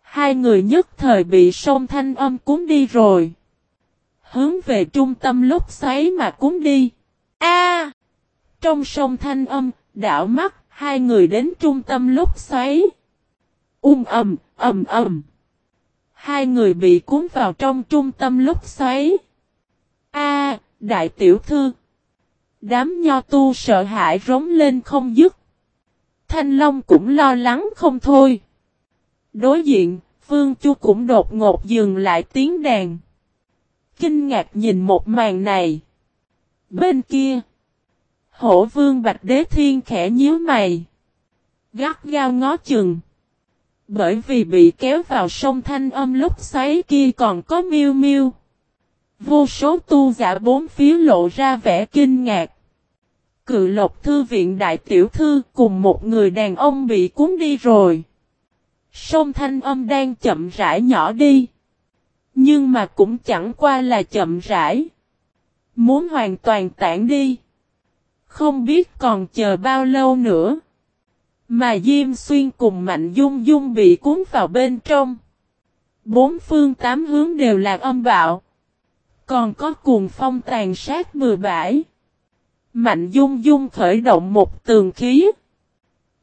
A: Hai người nhất thời bị sông thanh âm cuốn đi rồi. Hướng về trung tâm lúc xoáy mà cuốn đi. A! trong sông thanh âm, đảo mắt, hai người đến trung tâm lúc xoáy. Ung ầm, ầm ầm. Hai người bị cuốn vào trong trung tâm lúc xoáy. A, đại tiểu thư. Đám nho tu sợ hãi rống lên không dứt. Thanh Long cũng lo lắng không thôi. Đối diện, vương Chu cũng đột ngột dừng lại tiếng đàn. Kinh ngạc nhìn một màn này. Bên kia, hổ vương Bạch Đế Thiên khẽ nhíu mày. Gắt gao ngó chừng. Bởi vì bị kéo vào sông thanh âm lúc xoáy kia còn có miêu miêu. Vô số tu giả bốn phía lộ ra vẻ kinh ngạc. Cự lộc thư viện đại tiểu thư cùng một người đàn ông bị cuốn đi rồi. Sông thanh âm đang chậm rãi nhỏ đi. Nhưng mà cũng chẳng qua là chậm rãi. Muốn hoàn toàn tản đi. Không biết còn chờ bao lâu nữa. Mà Diêm Xuyên cùng Mạnh Dung Dung bị cuốn vào bên trong. Bốn phương tám hướng đều là âm bạo. Còn có cuồng phong tàn sát bừa bãi. Mạnh Dung Dung khởi động một tường khí.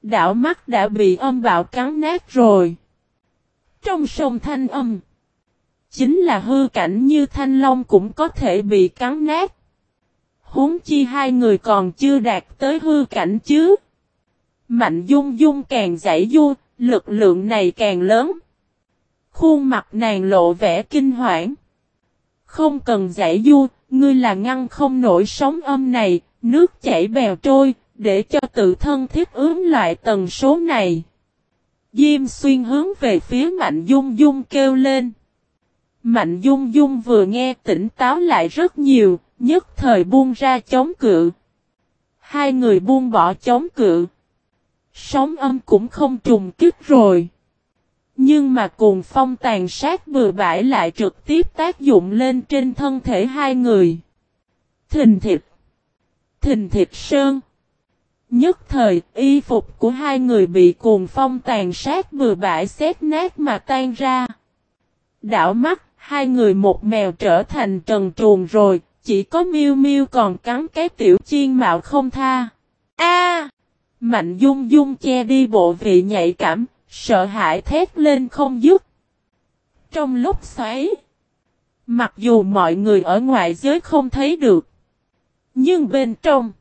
A: Đảo mắt đã bị âm bạo cắn nát rồi. Trong sông thanh âm. Chính là hư cảnh như thanh long cũng có thể bị cắn nát. Huống chi hai người còn chưa đạt tới hư cảnh chứ. Mạnh dung dung càng giải du, lực lượng này càng lớn. Khuôn mặt nàng lộ vẻ kinh hoảng. Không cần giải du, ngươi là ngăn không nổi sóng âm này, nước chảy bèo trôi, để cho tự thân thiết ướm loại tần số này. Diêm xuyên hướng về phía Mạnh Dung Dung kêu lên. Mạnh Dung Dung vừa nghe tỉnh táo lại rất nhiều, nhất thời buông ra chống cự. Hai người buông bỏ chống cự. Sóng âm cũng không trùng kích rồi. Nhưng mà cuồng phong tàn sát bừa bãi lại trực tiếp tác dụng lên trên thân thể hai người. Thình thịt. Thình thịt sơn. Nhất thời, y phục của hai người bị cuồng phong tàn sát bừa bãi xét nát mà tan ra. Đảo mắt, hai người một mèo trở thành trần truồng rồi, chỉ có miêu miêu còn cắn cái tiểu chiên mạo không tha. A! Mạnh dung dung che đi bộ vị nhạy cảm, sợ hãi thét lên không dứt. Trong lúc xoáy, mặc dù mọi người ở ngoài giới không thấy được, nhưng bên trong,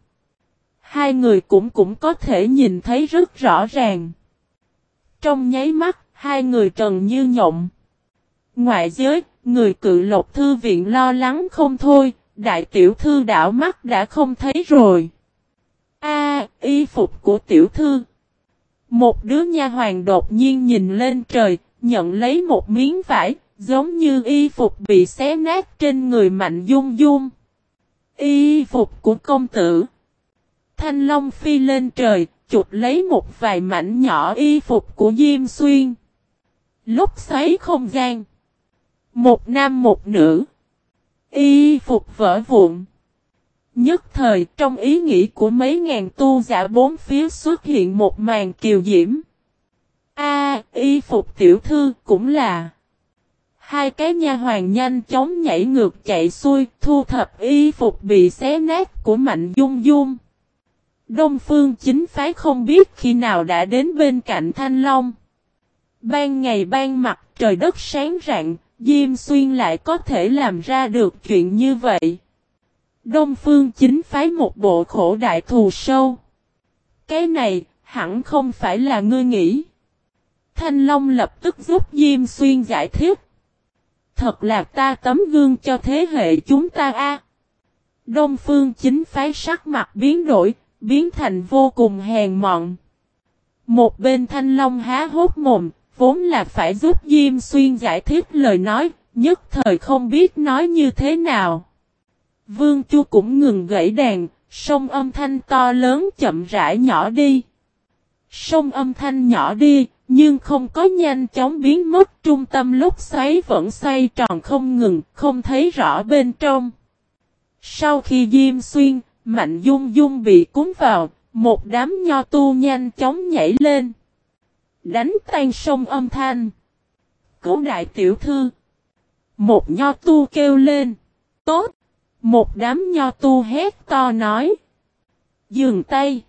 A: hai người cũng cũng có thể nhìn thấy rất rõ ràng. Trong nháy mắt, hai người trần như nhộng. Ngoại giới, người cự lộc thư viện lo lắng không thôi, đại tiểu thư đảo mắt đã không thấy rồi. A, y phục của tiểu thư. Một đứa nha hoàng đột nhiên nhìn lên trời, nhận lấy một miếng vải, giống như y phục bị xé nát trên người mạnh dung dung. Y phục của công tử. Thanh Long phi lên trời, chụp lấy một vài mảnh nhỏ y phục của Diêm Xuyên. Lúc xoáy không gian. Một nam một nữ. Y phục vỡ vụn. Nhất thời trong ý nghĩ của mấy ngàn tu giả bốn phía xuất hiện một màn kiều diễm. A, y phục tiểu thư cũng là. Hai cái nha hoàng nhanh chóng nhảy ngược chạy xuôi, thu thập y phục bị xé nát của Mạnh Dung Dung. Đông Phương chính phái không biết khi nào đã đến bên cạnh Thanh Long. Ban ngày ban mặt trời đất sáng rạng, Diêm Xuyên lại có thể làm ra được chuyện như vậy. Đông Phương chính phái một bộ khổ đại thù sâu. Cái này, hẳn không phải là ngươi nghĩ. Thanh Long lập tức giúp Diêm Xuyên giải thích. Thật là ta tấm gương cho thế hệ chúng ta a. Đông Phương chính phái sắc mặt biến đổi, biến thành vô cùng hèn mọn. Một bên Thanh Long há hốt mồm, vốn là phải giúp Diêm Xuyên giải thích lời nói, nhất thời không biết nói như thế nào. Vương Chu cũng ngừng gãy đàn, sông âm thanh to lớn chậm rãi nhỏ đi. Sông âm thanh nhỏ đi, nhưng không có nhanh chóng biến mất trung tâm lúc xoáy vẫn xoay tròn không ngừng, không thấy rõ bên trong. Sau khi Diêm Xuyên, Mạnh Dung Dung bị cuốn vào, một đám nho tu nhanh chóng nhảy lên. Đánh tan sông âm thanh. Cứu đại tiểu thư. Một nho tu kêu lên. Tốt. Một đám nho tu hét to nói. Dường tay.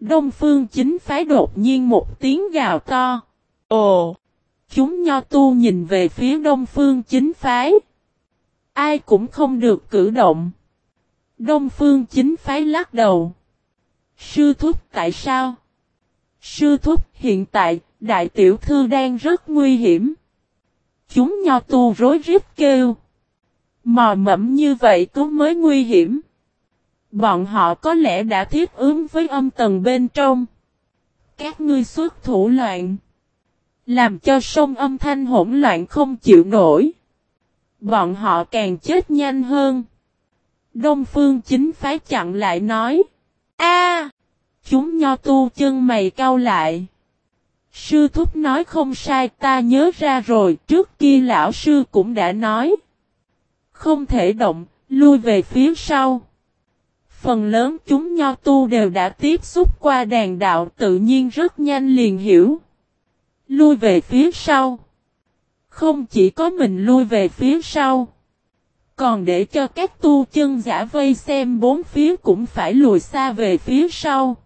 A: Đông phương chính phái đột nhiên một tiếng gào to. Ồ! Chúng nho tu nhìn về phía đông phương chính phái. Ai cũng không được cử động. Đông phương chính phái lắc đầu. Sư thúc tại sao? Sư thúc hiện tại, đại tiểu thư đang rất nguy hiểm. Chúng nho tu rối rít kêu. Mò mẫm như vậy cứ mới nguy hiểm. Bọn họ có lẽ đã thiết ứng với âm tầng bên trong. Các ngươi xuất thủ loạn. Làm cho sông âm thanh hỗn loạn không chịu nổi. Bọn họ càng chết nhanh hơn. Đông phương chính phái chặn lại nói. a Chúng nho tu chân mày cau lại. Sư thúc nói không sai, ta nhớ ra rồi, trước kia lão sư cũng đã nói. Không thể động, lui về phía sau. Phần lớn chúng nho tu đều đã tiếp xúc qua đàn đạo tự nhiên rất nhanh liền hiểu. Lui về phía sau. Không chỉ có mình lui về phía sau. Còn để cho các tu chân giả vây xem bốn phía cũng phải lùi xa về phía sau.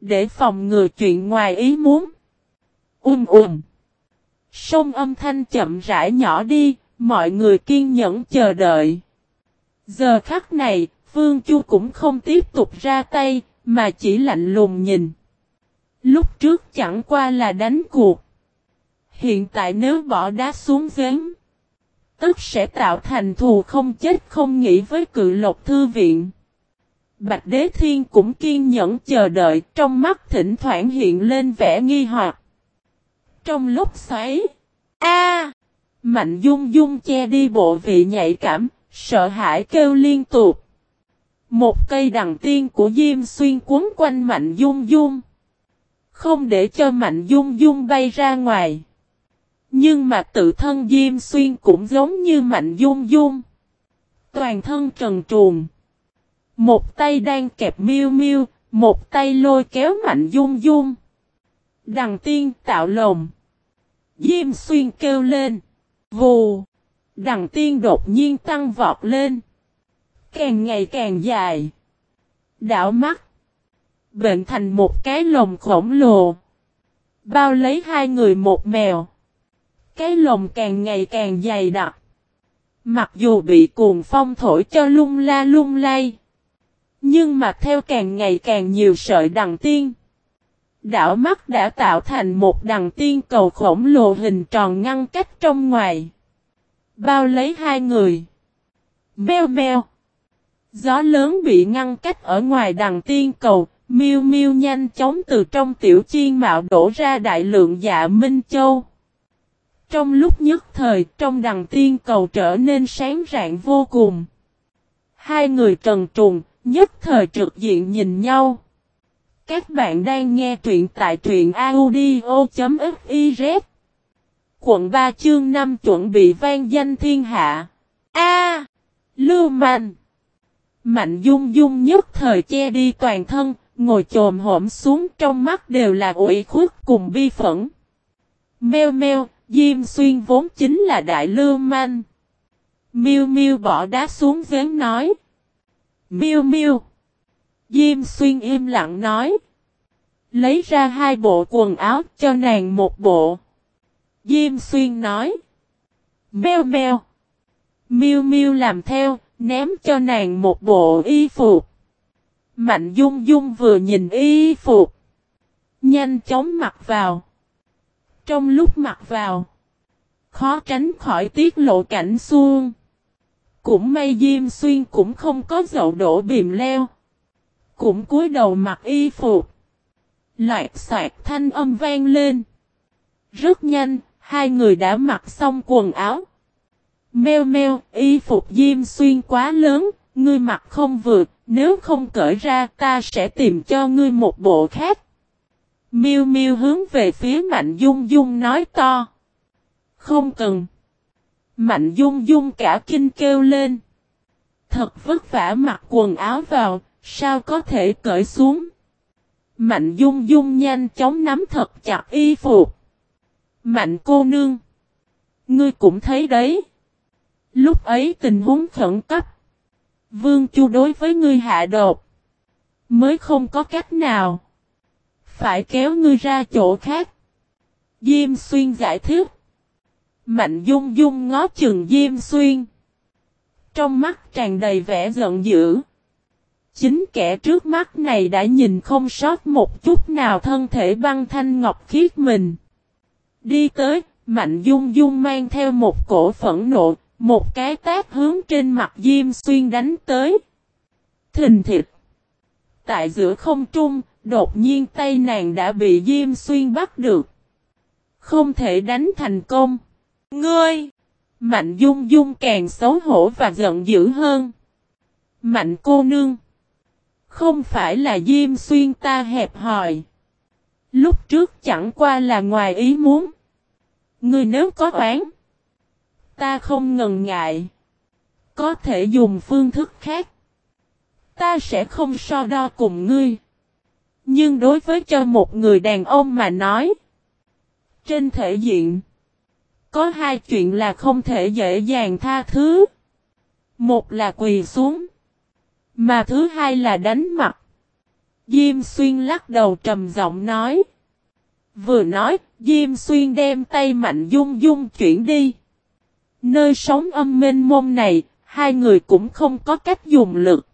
A: Để phòng ngừa chuyện ngoài ý muốn. Um um. Sông âm thanh chậm rãi nhỏ đi, mọi người kiên nhẫn chờ đợi. Giờ khắc này, Vương Chu cũng không tiếp tục ra tay, mà chỉ lạnh lùng nhìn. Lúc trước chẳng qua là đánh cuộc. Hiện tại nếu bỏ đá xuống giếng, tức sẽ tạo thành thù không chết không nghĩ với cự lộc thư viện. Bạch Đế Thiên cũng kiên nhẫn chờ đợi, trong mắt thỉnh thoảng hiện lên vẻ nghi hoặc. Trong lúc xoáy, a Mạnh Dung Dung che đi bộ vị nhạy cảm, sợ hãi kêu liên tục. Một cây đằng tiên của Diêm Xuyên cuốn quanh Mạnh Dung Dung. Không để cho Mạnh Dung Dung bay ra ngoài. Nhưng mà tự thân Diêm Xuyên cũng giống như Mạnh Dung Dung. Toàn thân trần truồng. Một tay đang kẹp miêu miêu, một tay lôi kéo Mạnh Dung Dung. Đằng tiên tạo lồng. Diêm Xuyên kêu lên. Vù. Đằng tiên đột nhiên tăng vọt lên. Càng ngày càng dài. Đảo mắt. Bệnh thành một cái lồng khổng lồ. Bao lấy hai người một mèo. Cái lồng càng ngày càng dày đặc. Mặc dù bị cuồng phong thổi cho lung la lung lay. Nhưng mà theo càng ngày càng nhiều sợi đằng tiên. Đảo mắt đã tạo thành một đằng tiên cầu khổng lồ hình tròn ngăn cách trong ngoài. Bao lấy hai người. Mèo mèo. Gió lớn bị ngăn cách ở ngoài đằng tiên cầu, miêu miêu nhanh chóng từ trong tiểu chiên mạo đổ ra đại lượng dạ Minh Châu. Trong lúc nhất thời, trong đằng tiên cầu trở nên sáng rạng vô cùng. Hai người trần trùng, nhất thời trực diện nhìn nhau. Các bạn đang nghe truyện tại truyện audio.fiz Quận 3 chương 5 chuẩn bị vang danh thiên hạ. A. Lưu Mạnh Mạnh dung dung nhất thời che đi toàn thân, ngồi trồm hổm xuống trong mắt đều là ủy khuất cùng bi phẫn. Meo meo, Diêm Xuyên vốn chính là đại lưu manh. Miu Miu bỏ đá xuống vén nói. Miu Miu. Diêm Xuyên im lặng nói. Lấy ra hai bộ quần áo cho nàng một bộ. Diêm Xuyên nói. Meo meo. Miu Miu làm theo, ném cho nàng một bộ y phục. Mạnh Dung Dung vừa nhìn y phục. Nhanh chóng mặc vào. Trong lúc mặc vào. Khó tránh khỏi tiết lộ cảnh xuông. Cũng may Diêm Xuyên cũng không có dậu đổ bìm leo. Cũng cúi đầu mặc y phục. Loạt soạt thanh âm vang lên. Rất nhanh, hai người đã mặc xong quần áo. Meo meo, y phục Diêm Xuyên quá lớn, ngươi mặc không vượt, nếu không cởi ra ta sẽ tìm cho ngươi một bộ khác. Miu Miu hướng về phía Mạnh Dung Dung nói to. Không cần. Mạnh Dung Dung cả kinh kêu lên. Thật vất vả mặc quần áo vào, sao có thể cởi xuống. Mạnh Dung Dung nhanh chóng nắm thật chặt y phục. Mạnh cô nương. Ngươi cũng thấy đấy. Lúc ấy tình huống khẩn cấp. Vương Chu đối với ngươi hạ đột. Mới không có cách nào. Phải kéo ngươi ra chỗ khác. Diêm xuyên giải thích. Mạnh dung dung ngó chừng Diêm xuyên. Trong mắt tràn đầy vẻ giận dữ. Chính kẻ trước mắt này đã nhìn không sót một chút nào thân thể băng thanh ngọc khiết mình. Đi tới, Mạnh Dung Dung mang theo một cổ phẫn nộ, một cái tát hướng trên mặt Diêm Xuyên đánh tới. Thình thịt. Tại giữa không trung, đột nhiên tay nàng đã bị Diêm Xuyên bắt được. Không thể đánh thành công. Ngươi! Mạnh Dung Dung càng xấu hổ và giận dữ hơn. Mạnh cô nương! Không phải là Diêm Xuyên ta hẹp hòi. Lúc trước chẳng qua là ngoài ý muốn. Ngươi nếu có oán. Ta không ngần ngại. Có thể dùng phương thức khác. Ta sẽ không so đo cùng ngươi. Nhưng đối với cho một người đàn ông mà nói. Trên thể diện. Có hai chuyện là không thể dễ dàng tha thứ. Một là quỳ xuống. Mà thứ hai là đánh mặt. Diêm xuyên lắc đầu trầm giọng nói. Vừa nói, Diêm xuyên đem tay mạnh dung dung chuyển đi. Nơi sống âm minh môn này, hai người cũng không có cách dùng lực.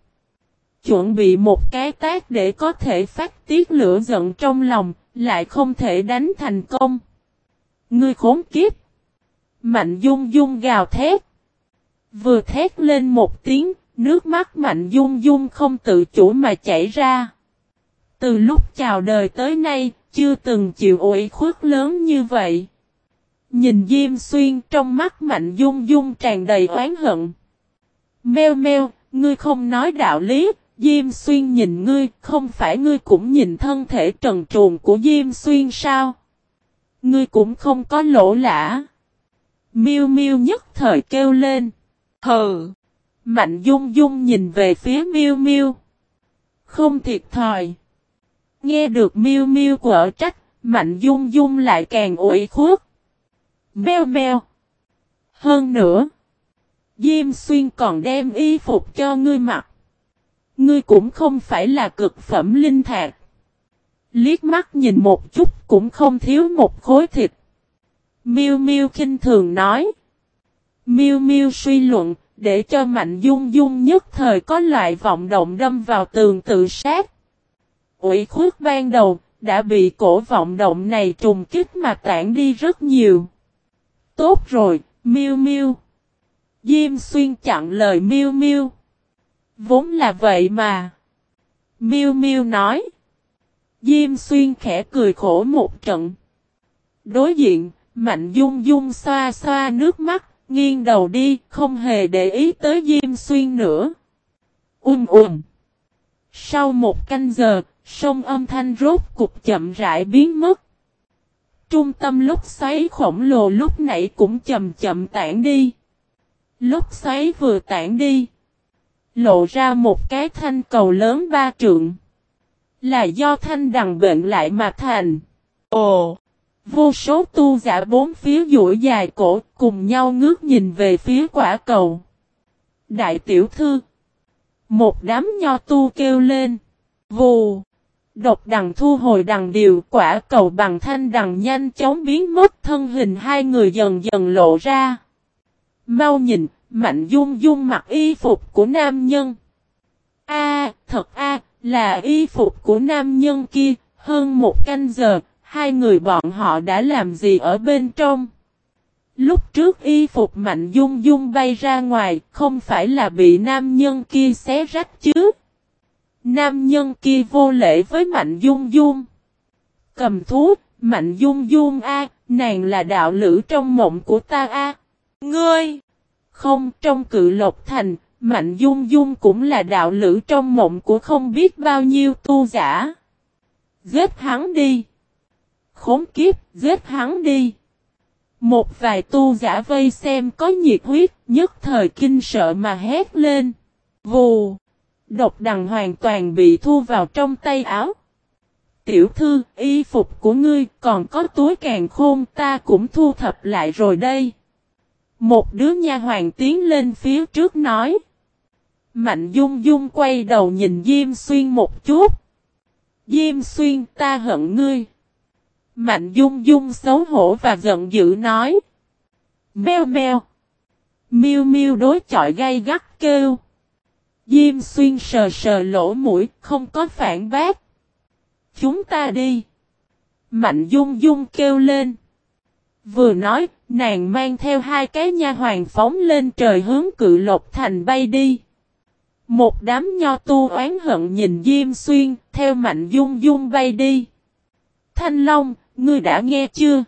A: Chuẩn bị một cái tác để có thể phát tiết lửa giận trong lòng, lại không thể đánh thành công. Ngươi khốn kiếp! Mạnh dung dung gào thét. Vừa thét lên một tiếng, nước mắt mạnh dung dung không tự chủ mà chảy ra. Từ lúc chào đời tới nay, chưa từng chịu ủy khuất lớn như vậy. Nhìn Diêm Xuyên trong mắt mạnh dung dung tràn đầy oán hận. Meo meo, ngươi không nói đạo lý, Diêm Xuyên nhìn ngươi, không phải ngươi cũng nhìn thân thể trần truồng của Diêm Xuyên sao? Ngươi cũng không có lỗ lã. Miêu miêu nhất thời kêu lên. Hờ! Mạnh dung dung nhìn về phía miêu miêu. Không thiệt thòi. Nghe được miêu miêu quở trách, mạnh dung dung lại càng ủy khuất. meo meo. Hơn nữa. Diêm xuyên còn đem y phục cho ngươi mặc. Ngươi cũng không phải là cực phẩm linh thạc. Liếc mắt nhìn một chút cũng không thiếu một khối thịt. Miêu Miêu khinh thường nói. Miêu Miêu suy luận, để cho Mạnh Dung Dung nhất thời có loại vọng động đâm vào tường tự sát. Ủy khuất ban đầu, đã bị cổ vọng động này trùng kích mà tản đi rất nhiều. Tốt rồi, Miêu Miêu. Diêm xuyên chặn lời Miêu Miêu. Vốn là vậy mà. Miêu Miêu nói. Diêm xuyên khẽ cười khổ một trận. Đối diện, Mạnh Dung Dung xoa xoa nước mắt, nghiêng đầu đi, không hề để ý tới Diêm Xuyên nữa. Um um. Sau một canh giờ, sông âm thanh rốt cục chậm rãi biến mất. Trung tâm lúc xoáy khổng lồ lúc nãy cũng chậm chậm tản đi. Lúc xoáy vừa tản đi. Lộ ra một cái thanh cầu lớn ba trượng. Là do thanh đằng bệnh lại mà thành. Ồ! Vô số tu giả bốn phía duỗi dài cổ cùng nhau ngước nhìn về phía quả cầu. Đại tiểu thư. Một đám nho tu kêu lên. Vù. Độc đằng thu hồi đằng điều quả cầu bằng thanh đằng nhanh chóng biến mất thân hình hai người dần dần lộ ra. Mau nhìn, mạnh dung dung mặc y phục của nam nhân. A, thật a, là y phục của nam nhân kia, hơn một canh giờ, hai người bọn họ đã làm gì ở bên trong? Lúc trước y phục mạnh dung dung bay ra ngoài, không phải là bị nam nhân kia xé rách chứ? Nam nhân kia vô lễ với mạnh dung dung. Cầm thú, mạnh dung dung a, nàng là đạo lữ trong mộng của ta a. Ngươi! Không, trong cự lộc thành, mạnh dung dung cũng là đạo lữ trong mộng của không biết bao nhiêu tu giả. Giết hắn đi! Khốn kiếp, giết hắn đi. Một vài tu giả vây xem có nhiệt huyết, nhất thời kinh sợ mà hét lên. Vù! Độc đằng hoàn toàn bị thu vào trong tay áo. Tiểu thư, y phục của ngươi còn có túi càng khôn ta cũng thu thập lại rồi đây. Một đứa nha hoàng tiến lên phía trước nói. Mạnh dung dung quay đầu nhìn Diêm Xuyên một chút. Diêm Xuyên ta hận ngươi. Mạnh dung dung xấu hổ và giận dữ nói. Mèo mèo. miu miu đối chọi gay gắt kêu. Diêm xuyên sờ sờ lỗ mũi, không có phản bác. Chúng ta đi. Mạnh dung dung kêu lên. Vừa nói, nàng mang theo hai cái nha hoàng phóng lên trời hướng cự lộc thành bay đi. Một đám nho tu oán hận nhìn Diêm Xuyên, theo mạnh dung dung bay đi. Thanh Long, Ngươi đã nghe chưa?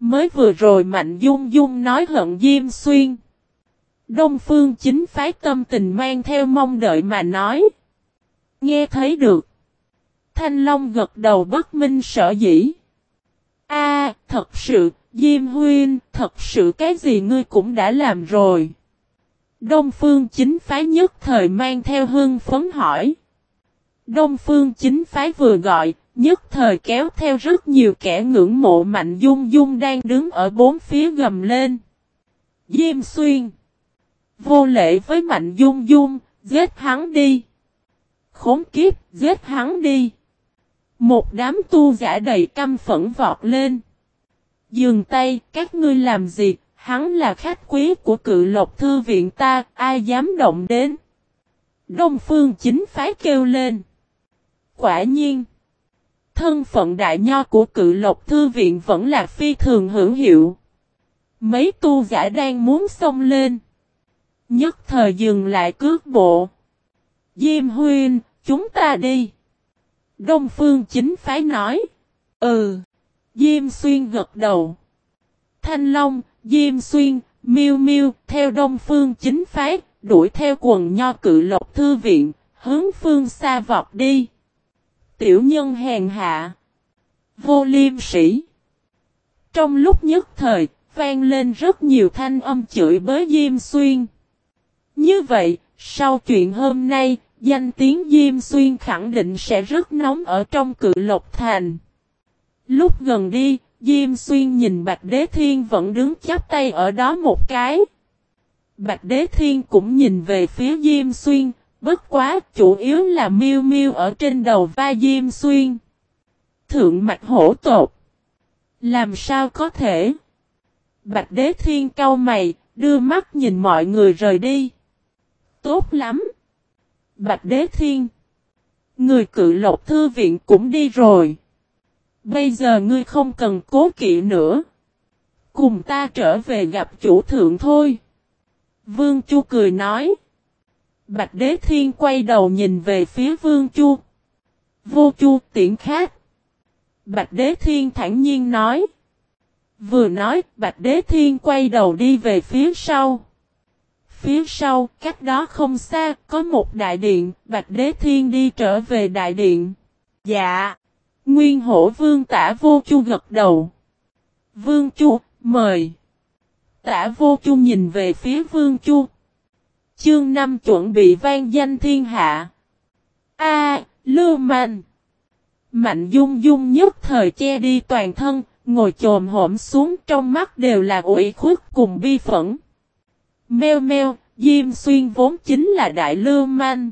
A: Mới vừa rồi Mạnh Dung Dung nói hận Diêm Xuyên. Đông Phương chính phái tâm tình mang theo mong đợi mà nói. Nghe thấy được. Thanh Long gật đầu bất minh sợ dĩ. A, thật sự, Diêm Huyên, thật sự cái gì ngươi cũng đã làm rồi. Đông Phương chính phái nhất thời mang theo hương phấn hỏi. Đông Phương chính phái vừa gọi, Nhất thời kéo theo rất nhiều kẻ ngưỡng mộ Mạnh Dung Dung đang đứng ở bốn phía gầm lên. Diêm xuyên. Vô lệ với Mạnh Dung Dung, giết hắn đi. Khốn kiếp, giết hắn đi. Một đám tu giả đầy căm phẫn vọt lên. Dừng tay, các ngươi làm gì, hắn là khách quý của cự lộc thư viện ta, ai dám động đến. Đông phương chính phái kêu lên. Quả nhiên. Thân phận đại nho của cự lộc thư viện vẫn là phi thường hữu hiệu. Mấy tu giả đang muốn xông lên. nhất thời dừng lại cước bộ. Diêm huyên, chúng ta đi. Đông phương chính phái nói. Ừ. Diêm xuyên gật đầu. Thanh Long, Diêm xuyên, miêu miêu theo đông phương chính phái, đuổi theo quần nho cự lộc thư viện, hướng phương xa vọt đi. Tiểu nhân hèn hạ. Vô liêm sĩ. Trong lúc nhất thời, vang lên rất nhiều thanh âm chửi bới Diêm Xuyên. Như vậy, sau chuyện hôm nay, danh tiếng Diêm Xuyên khẳng định sẽ rất nóng ở trong cự lộc thành. Lúc gần đi, Diêm Xuyên nhìn Bạch Đế Thiên vẫn đứng chắp tay ở đó một cái. Bạch Đế Thiên cũng nhìn về phía Diêm Xuyên, bất quá chủ yếu là miêu miêu ở trên đầu vai Diêm Xuyên. Thượng mạch hổ tột. Làm sao có thể? Bạch Đế Thiên cau mày, đưa mắt nhìn mọi người rời đi. Tốt lắm. Bạch Đế Thiên. Người cự lộc thư viện cũng đi rồi. Bây giờ ngươi không cần cố kỵ nữa. Cùng ta trở về gặp chủ thượng thôi. Vương Chu cười nói. Bạch Đế Thiên quay đầu nhìn về phía Vương Chu. Vô Chu tiễn khác. Bạch Đế Thiên thản nhiên nói. Vừa nói, Bạch Đế Thiên quay đầu đi về phía sau. Phía sau, cách đó không xa, có một đại điện, Bạch Đế Thiên đi trở về đại điện. Dạ. Nguyên hổ vương tả vô chu gật đầu. Vương chu, mời. Tả vô chu nhìn về phía vương chu. Chương 5 chuẩn bị vang danh thiên hạ. A, lưu mạnh. Mạnh dung dung nhất thời che đi toàn thân, ngồi trồm hổm xuống trong mắt đều là ủy khuất cùng bi phẫn. Meo meo, Diêm Xuyên vốn chính là đại lưu manh.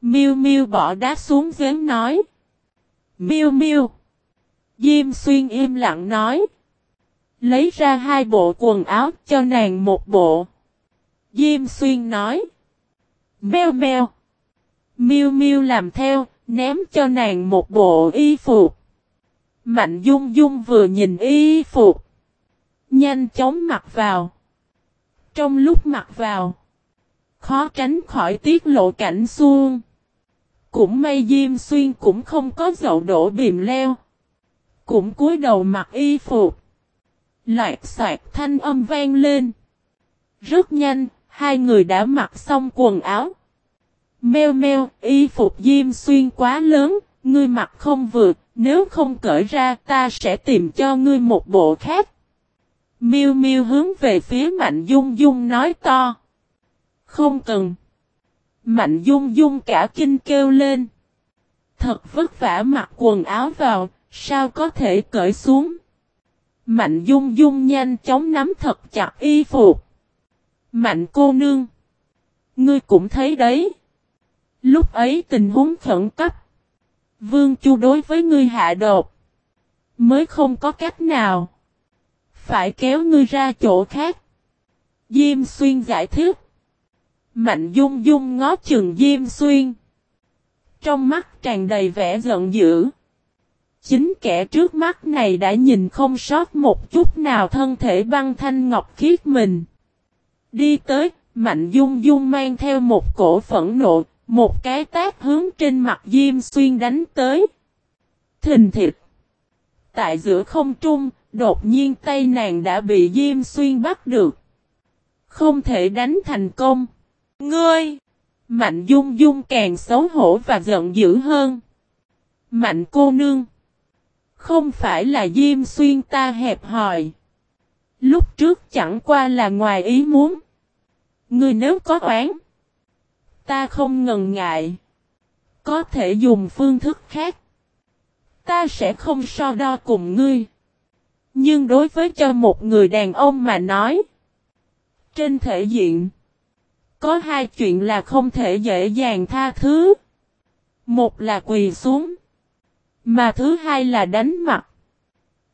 A: Miêu Miêu bỏ đá xuống giếng nói. Miêu Miêu. Diêm Xuyên im lặng nói. Lấy ra hai bộ quần áo cho nàng một bộ. Diêm Xuyên nói. Mèo mèo. Miu Miu làm theo, ném cho nàng một bộ y phục. Mạnh Dung Dung vừa nhìn y phục. Nhanh chóng mặc vào. Trong lúc mặc vào. Khó tránh khỏi tiết lộ cảnh xuông. Cũng may Diêm Xuyên cũng không có dậu đổ bìm leo. Cũng cúi đầu mặc y phục. Loạt soạt thanh âm vang lên. Rất nhanh, hai người đã mặc xong quần áo. Meo meo, y phục Diêm Xuyên quá lớn, ngươi mặc không vượt, nếu không cởi ra ta sẽ tìm cho ngươi một bộ khác. Miêu Miêu hướng về phía Mạnh Dung Dung nói to. Không cần. Mạnh Dung Dung cả kinh kêu lên. Thật vất vả mặc quần áo vào, sao có thể cởi xuống. Mạnh Dung Dung nhanh chóng nắm thật chặt y phục. Mạnh cô nương. Ngươi cũng thấy đấy. Lúc ấy tình huống khẩn cấp. Vương Chu đối với ngươi hạ đột. Mới không có cách nào. Phải kéo ngươi ra chỗ khác. Diêm Xuyên giải thích. Mạnh Dung Dung ngó chừng Diêm Xuyên. Trong mắt tràn đầy vẻ giận dữ. Chính kẻ trước mắt này đã nhìn không sót một chút nào thân thể băng thanh ngọc khiết mình. Đi tới, Mạnh Dung Dung mang theo một cổ phẫn nộ, một cái tát hướng trên mặt Diêm Xuyên đánh tới. Thình thịt. Tại giữa không trung, đột nhiên tay nàng đã bị Diêm Xuyên bắt được. Không thể đánh thành công. Ngươi! Mạnh Dung Dung càng xấu hổ và giận dữ hơn. Mạnh cô nương! Không phải là Diêm Xuyên ta hẹp hòi. Lúc trước chẳng qua là ngoài ý muốn. Ngươi nếu có oán. Ta không ngần ngại. Có thể dùng phương thức khác. Ta sẽ không so đo cùng ngươi. Nhưng đối với cho một người đàn ông mà nói. Trên thể diện. Có hai chuyện là không thể dễ dàng tha thứ. Một là quỳ xuống. Mà thứ hai là đánh mặt.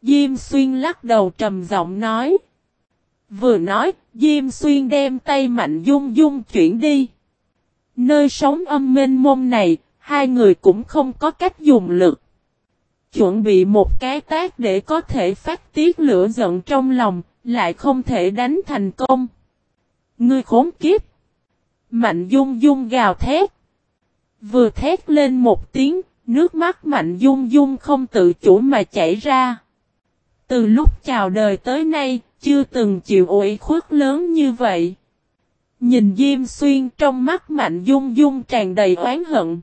A: Diêm xuyên lắc đầu trầm giọng nói. Vừa nói, Diêm xuyên đem tay mạnh dung dung chuyển đi. Nơi sống âm mênh mông này, hai người cũng không có cách dùng lực. Chuẩn bị một cái tác để có thể phát tiết lửa giận trong lòng, lại không thể đánh thành công. Ngươi khốn kiếp! Mạnh Dung Dung gào thét. Vừa thét lên một tiếng, nước mắt Mạnh Dung Dung không tự chủ mà chảy ra. Từ lúc chào đời tới nay, chưa từng chịu ủy khuất lớn như vậy. Nhìn Diêm Xuyên trong mắt Mạnh Dung Dung tràn đầy oán hận.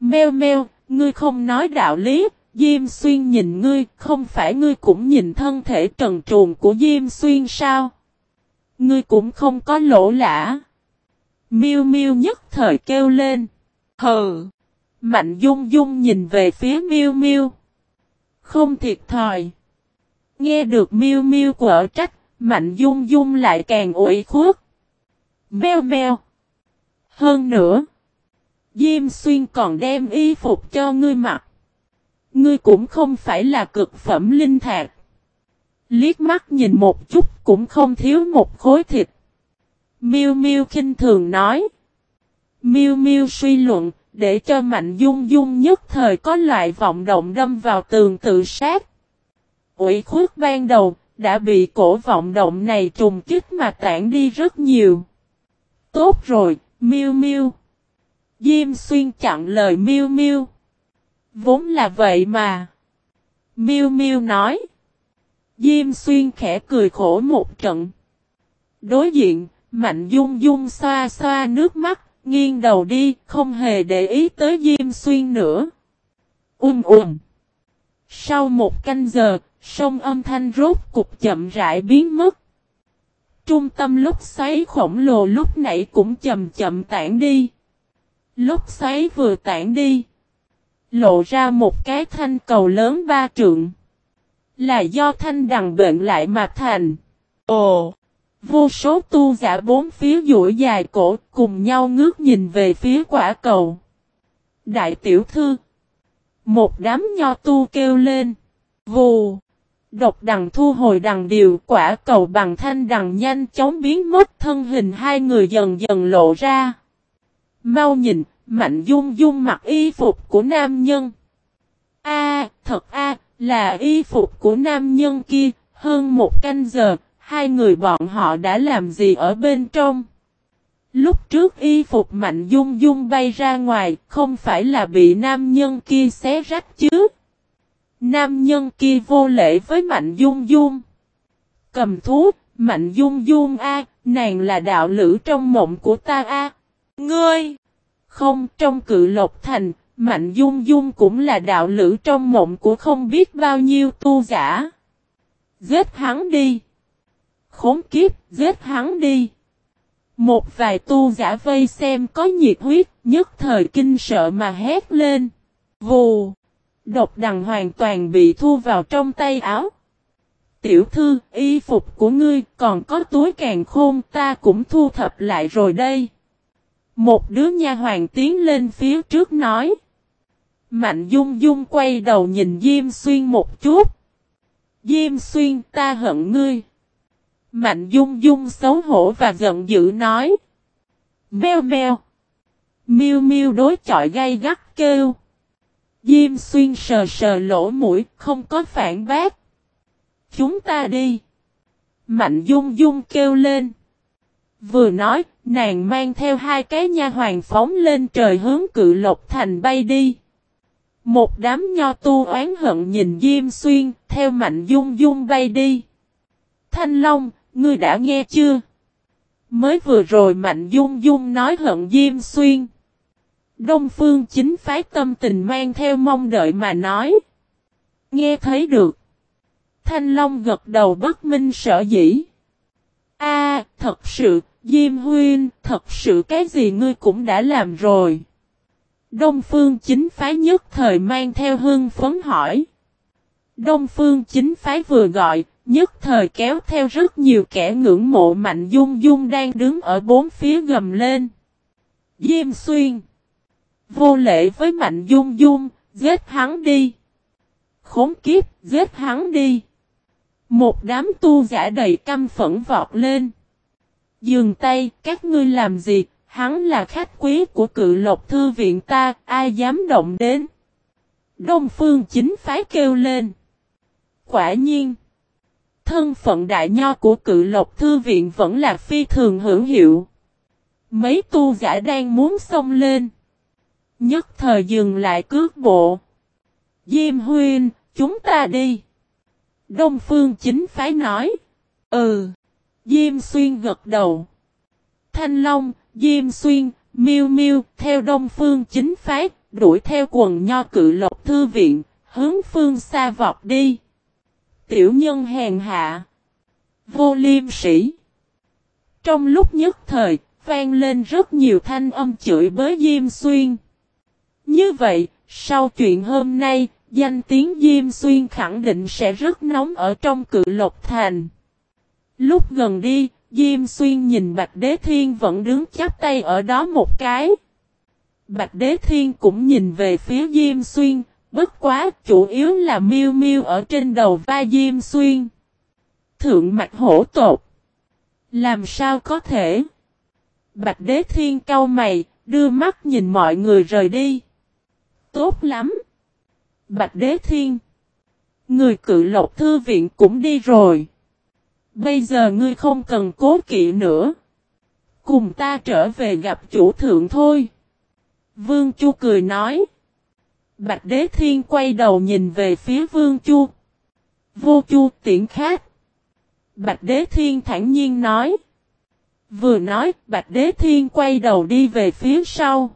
A: Mèo mèo, ngươi không nói đạo lý, Diêm Xuyên nhìn ngươi, không phải ngươi cũng nhìn thân thể trần truồng của Diêm Xuyên sao? Ngươi cũng không có lỗ lã. Miêu Miêu nhất thời kêu lên. Hừ. Mạnh Dung Dung nhìn về phía Miêu Miêu. Không thiệt thòi. Nghe được Miêu Miêu quở trách, Mạnh Dung Dung lại càng ủy khuất. Meo meo. Hơn nữa. Diêm Xuyên còn đem y phục cho ngươi mặc. Ngươi cũng không phải là cực phẩm linh thạc. Liếc mắt nhìn một chút cũng không thiếu một khối thịt. Miêu Miêu khinh thường nói. Miêu Miêu suy luận, để cho Mạnh Dung Dung nhất thời có loại vọng động đâm vào tường tự sát ủy khuất ban đầu, đã bị cổ vọng động này trùng kích mà tản đi rất nhiều. Tốt rồi, Miêu Miêu. Diêm Xuyên chặn lời Miêu Miêu. Vốn là vậy mà. Miêu Miêu nói. Diêm Xuyên khẽ cười khổ một trận. Đối diện, Mạnh Dung Dung xoa xoa nước mắt, nghiêng đầu đi, không hề để ý tới Diêm Xuyên nữa. Um um. Sau một canh giờ, sông âm thanh rốt cục chậm rãi biến mất. Trung tâm lúc xoáy khổng lồ lúc nãy cũng chậm chậm tản đi. Lúc xoáy vừa tản đi. Lộ ra một cái thanh cầu lớn ba trượng. Là do thanh đằng bệnh lại mà thành. Ồ! Vô số tu giả bốn phía duỗi dài cổ cùng nhau ngước nhìn về phía quả cầu. Đại tiểu thư. Một đám nho tu kêu lên. Vù. Độc đằng thu hồi đằng điều quả cầu bằng thanh đằng nhanh chóng biến mất thân hình hai người dần dần lộ ra. Mau nhìn, Mạnh Dung Dung mặc y phục của nam nhân. A, thật a, là y phục của nam nhân kia, hơn một canh giờ, hai người bọn họ đã làm gì ở bên trong? Lúc trước y phục Mạnh Dung Dung bay ra ngoài, không phải là bị nam nhân kia xé rách chứ? Nam nhân kia vô lễ với Mạnh Dung Dung. Cầm thú, Mạnh Dung Dung a, nàng là đạo lữ trong mộng của ta a. Ngươi! Không, trong cự lộc thành, Mạnh Dung Dung cũng là đạo lữ trong mộng của không biết bao nhiêu tu giả. Giết hắn đi! Khốn kiếp, giết hắn đi! Một vài tu giả vây xem có nhiệt huyết, nhất thời kinh sợ mà hét lên. Vù! Độc đằng hoàn toàn bị thu vào trong tay áo. Tiểu thư, y phục của ngươi còn có túi càng khôn ta cũng thu thập lại rồi đây. Một đứa nha hoàng tiến lên phía trước nói. Mạnh dung dung quay đầu nhìn Diêm Xuyên một chút. Diêm Xuyên ta hận ngươi. Mạnh dung dung xấu hổ và giận dữ nói. Mèo mèo. Miêu miêu đối chọi gay gắt kêu. Diêm xuyên sờ sờ lỗ mũi, không có phản bác. Chúng ta đi. Mạnh dung dung kêu lên. Vừa nói, nàng mang theo hai cái nha hoàng phóng lên trời hướng cự lộc thành bay đi. Một đám nho tu oán hận nhìn Diêm Xuyên, theo mạnh dung dung bay đi. Thanh Long, ngươi đã nghe chưa? Mới vừa rồi mạnh dung dung nói hận Diêm Xuyên. Đông phương chính phái tâm tình mang theo mong đợi mà nói. Nghe thấy được. Thanh Long gật đầu bất minh sợ dĩ. A, thật sự, Diêm Huyên, thật sự cái gì ngươi cũng đã làm rồi. Đông phương chính phái nhất thời mang theo hương phấn hỏi. Đông phương chính phái vừa gọi, nhất thời kéo theo rất nhiều kẻ ngưỡng mộ mạnh dung dung đang đứng ở bốn phía gầm lên. Diêm xuyên. Vô lễ với Mạnh Dung Dung, giết hắn đi. Khốn kiếp, giết hắn đi. Một đám tu giả đầy căm phẫn vọt lên. Dừng tay, các ngươi làm gì, hắn là khách quý của cự lộc thư viện ta, ai dám động đến. Đông phương chính phái kêu lên. Quả nhiên, thân phận đại nho của cự lộc thư viện vẫn là phi thường hữu hiệu. mấy tu giả đang muốn xông lên. Nhất thời dừng lại cước bộ. Diêm huyên, chúng ta đi. Đông phương chính phái nói. Ừ. Diêm xuyên gật đầu. Thanh Long, Diêm xuyên, miêu miêu theo đông phương chính phái, đuổi theo quần nho cự lộc thư viện, hướng phương xa vọt đi. Tiểu nhân hèn hạ. Vô liêm sĩ. Trong lúc nhất thời, vang lên rất nhiều thanh âm chửi bới Diêm Xuyên. Như vậy, sau chuyện hôm nay, danh tiếng Diêm Xuyên khẳng định sẽ rất nóng ở trong cự lộc thành. Lúc gần đi, Diêm Xuyên nhìn Bạch Đế Thiên vẫn đứng chắp tay ở đó một cái. Bạch Đế Thiên cũng nhìn về phía Diêm Xuyên, bất quá chủ yếu là miêu miêu ở trên đầu vai Diêm Xuyên. Thượng mạch hổ tột. Làm sao có thể? Bạch Đế Thiên cau mày, đưa mắt nhìn mọi người rời đi. Tốt lắm. Bạch Đế Thiên. Người cự lộc thư viện cũng đi rồi. Bây giờ ngươi không cần cố kỵ nữa. Cùng ta trở về gặp chủ thượng thôi. Vương Chu cười nói. Bạch Đế Thiên quay đầu nhìn về phía Vương Chu. Vô Chu tiễn khác. Bạch Đế Thiên thản nhiên nói. Vừa nói, Bạch Đế Thiên quay đầu đi về phía sau.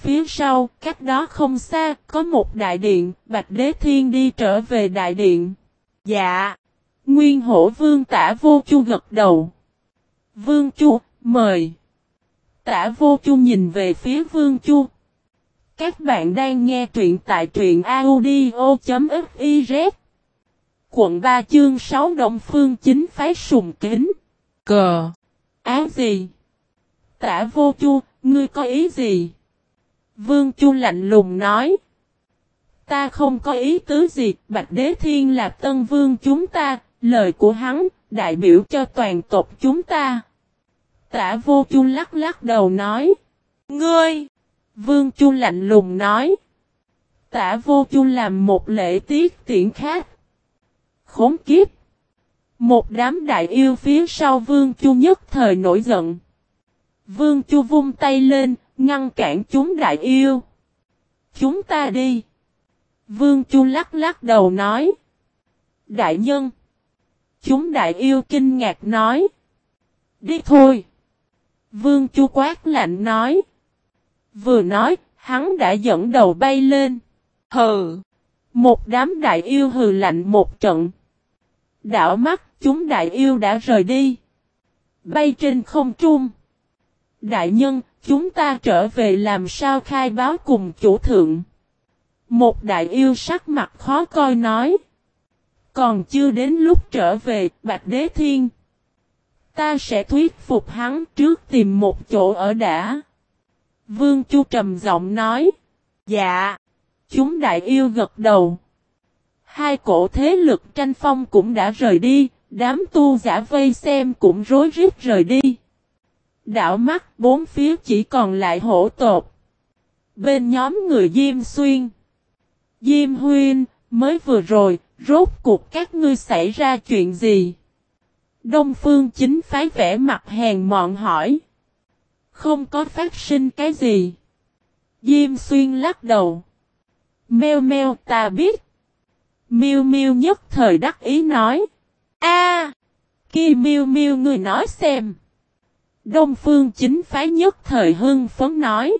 A: Phía sau, cách đó không xa, có một đại điện, Bạch Đế Thiên đi trở về đại điện. Dạ. Nguyên hổ vương tả vô chu gật đầu. Vương chu, mời. Tả vô chu nhìn về phía vương chu. Các bạn đang nghe truyện tại truyện audio.fif. Quận 3 chương 6 Đông Phương chính phái sùng kính. Cờ. Áo gì? Tả vô chu, ngươi có ý gì? Vương chu lạnh lùng nói. Ta không có ý tứ gì, Bạch Đế Thiên là tân vương chúng ta, Lời của hắn, đại biểu cho toàn tộc chúng ta. Tả vô chu lắc lắc đầu nói. Ngươi! Vương chu lạnh lùng nói. Tả vô chu làm một lễ tiết tiễn khác. Khốn kiếp! Một đám đại yêu phía sau vương chu nhất thời nổi giận. Vương chu vung tay lên, ngăn cản chúng đại yêu. Chúng ta đi. Vương chu lắc lắc đầu nói. Đại nhân! Chúng đại yêu kinh ngạc nói. Đi thôi. Vương chu quát lạnh nói. Vừa nói, hắn đã dẫn đầu bay lên. Hừ. Một đám đại yêu hừ lạnh một trận. Đảo mắt, chúng đại yêu đã rời đi. Bay trên không trung. Đại nhân, chúng ta trở về làm sao khai báo cùng chủ thượng. Một đại yêu sắc mặt khó coi nói. Còn chưa đến lúc trở về, Bạch Đế Thiên. Ta sẽ thuyết phục hắn trước tìm một chỗ ở đã. Vương Chu trầm giọng nói. Dạ. Chúng đại yêu gật đầu. Hai cổ thế lực tranh phong cũng đã rời đi, đám tu giả vây xem cũng rối rít rời đi. Đảo mắt bốn phía chỉ còn lại hổ tột. Bên nhóm người Diêm Xuyên. Diêm Huyên, mới vừa rồi, Rốt cuộc các ngươi xảy ra chuyện gì? Đông phương chính phái vẽ mặt hèn mọn hỏi. Không có phát sinh cái gì. Diêm xuyên lắc đầu. Mèo mèo ta biết. Miêu miêu nhất thời đắc ý nói. A, à, Kia miêu miêu người nói xem. Đông phương chính phái nhất thời hưng phấn nói.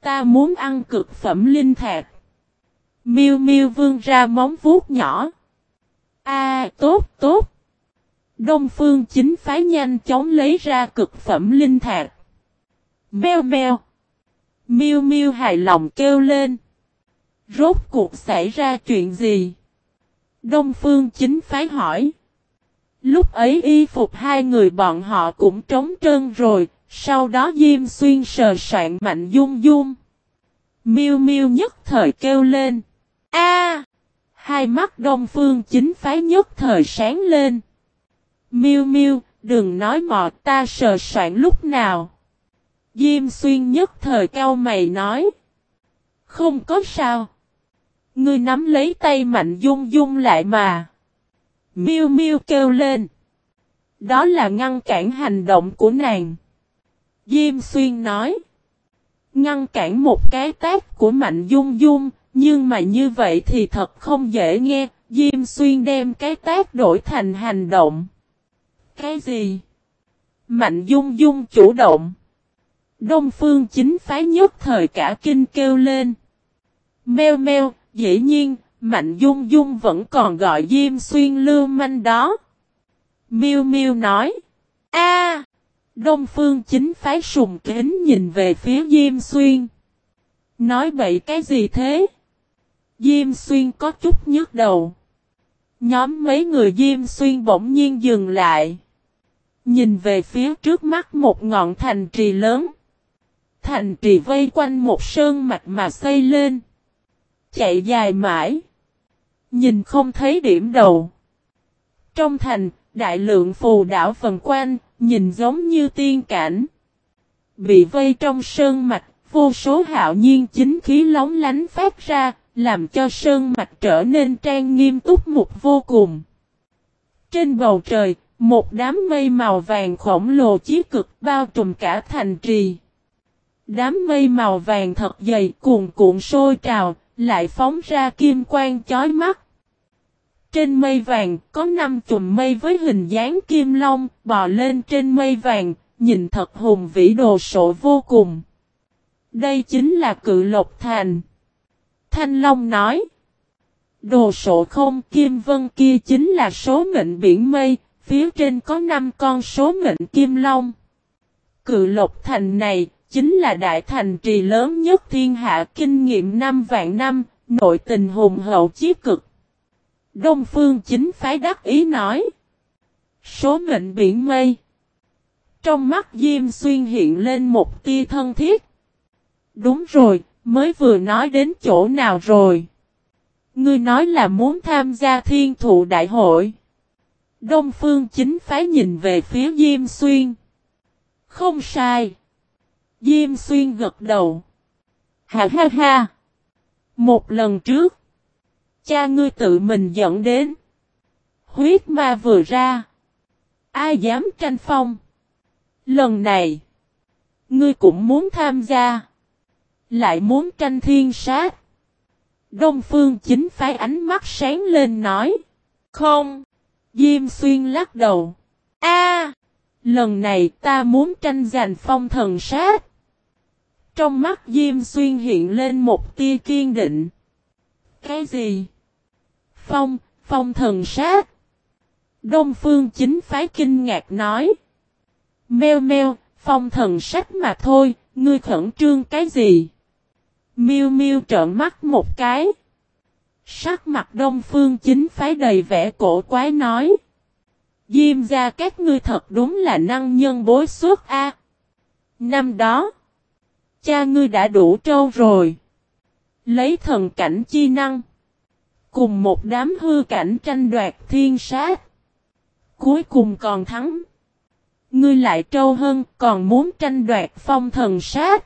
A: Ta muốn ăn cực phẩm linh thạch. Miêu miêu vương ra móng vuốt nhỏ. A, tốt tốt. Đông phương chính phái nhanh chóng lấy ra cực phẩm linh thạch. Mèo mèo. Miêu miêu hài lòng kêu lên. Rốt cuộc xảy ra chuyện gì? Đông phương chính phái hỏi. Lúc ấy y phục hai người bọn họ cũng trống trơn rồi, sau đó Diêm Xuyên sờ soạn mạnh dung dung. Miêu miêu nhất thời kêu lên. A! hai mắt Đông Phương chính phái nhất thời sáng lên. Miu Miu, đừng nói mọ ta sờ soạn lúc nào. Diêm xuyên nhất thời cao mày nói. Không có sao. Ngươi nắm lấy tay mạnh dung dung lại mà. Miu Miu kêu lên. Đó là ngăn cản hành động của nàng. Diêm Xuyên nói. Ngăn cản một cái tác của Mạnh Dung Dung, nhưng mà như vậy thì thật không dễ nghe, Diêm Xuyên đem cái tác đổi thành hành động. Cái gì? Mạnh Dung Dung chủ động. Đông Phương chính phái nhất thời cả kinh kêu lên. Meo meo, dĩ nhiên, Mạnh Dung Dung vẫn còn gọi Diêm Xuyên lưu manh đó. Miu Miu nói. a, Đông Phương chính phái sùng kính nhìn về phía Diêm Xuyên. Nói bậy cái gì thế? Diêm Xuyên có chút nhức đầu. Nhóm mấy người Diêm Xuyên bỗng nhiên dừng lại. Nhìn về phía trước mắt một ngọn thành trì lớn. Thành trì vây quanh một sơn mạch mà xây lên. Chạy dài mãi. Nhìn không thấy điểm đầu. Trong thành, đại lượng phù đảo vần quanh, nhìn giống như tiên cảnh. Bị vây trong sơn mạch, vô số hạo nhiên chính khí lóng lánh phát ra, làm cho sơn mạch trở nên trang nghiêm túc mục vô cùng. Trên bầu trời, một đám mây màu vàng khổng lồ chí cực bao trùm cả thành trì. Đám mây màu vàng thật dày cuồn cuộn sôi trào, lại phóng ra kim quang chói mắt. Trên mây vàng có năm chùm mây với hình dáng kim long bò lên trên mây vàng, nhìn thật hùng vĩ đồ sộ vô cùng. Đây chính là cự lộc thành. Thanh Long nói. Đồ sộ không kim vân kia chính là số mệnh biển mây, phía trên có năm con số mệnh kim long. Cự lộc thành này, chính là đại thành trì lớn nhất thiên hạ kinh nghiệm năm vạn năm, nội tình hùng hậu chí cực. Đông Phương chính phái đắc ý nói. Số mệnh biển mây. Trong mắt Diêm Xuyên hiện lên một tia thân thiết. Đúng rồi, mới vừa nói đến chỗ nào rồi. Ngươi nói là muốn tham gia thiên thụ đại hội. Đông Phương chính phái nhìn về phía Diêm Xuyên. Không sai. Diêm Xuyên gật đầu. Ha ha ha. Một lần trước. Cha ngươi tự mình dẫn đến. Huyết ma vừa ra. Ai dám tranh phong. Lần này. Ngươi cũng muốn tham gia. Lại muốn tranh thiên sát. Đông phương chính phái ánh mắt sáng lên nói. Không. Diêm xuyên lắc đầu. A, Lần này ta muốn tranh giành phong thần sát. Trong mắt Diêm Xuyên hiện lên một tia kiên định. Cái gì? Phong, phong thần sát. Đông phương chính phái kinh ngạc nói. Mèo mèo, phong thần sách mà thôi, ngươi khẩn trương cái gì? Miêu miêu trợn mắt một cái. Sắc mặt đông phương chính phái đầy vẻ cổ quái nói. Diêm ra các ngươi thật đúng là năng nhân bối suốt a. Năm đó, cha ngươi đã đủ trâu rồi. Lấy thần cảnh chi năng. Cùng một đám hư cảnh tranh đoạt thiên sát. Cuối cùng còn thắng. Ngươi lại trâu hơn, còn muốn tranh đoạt phong thần sát.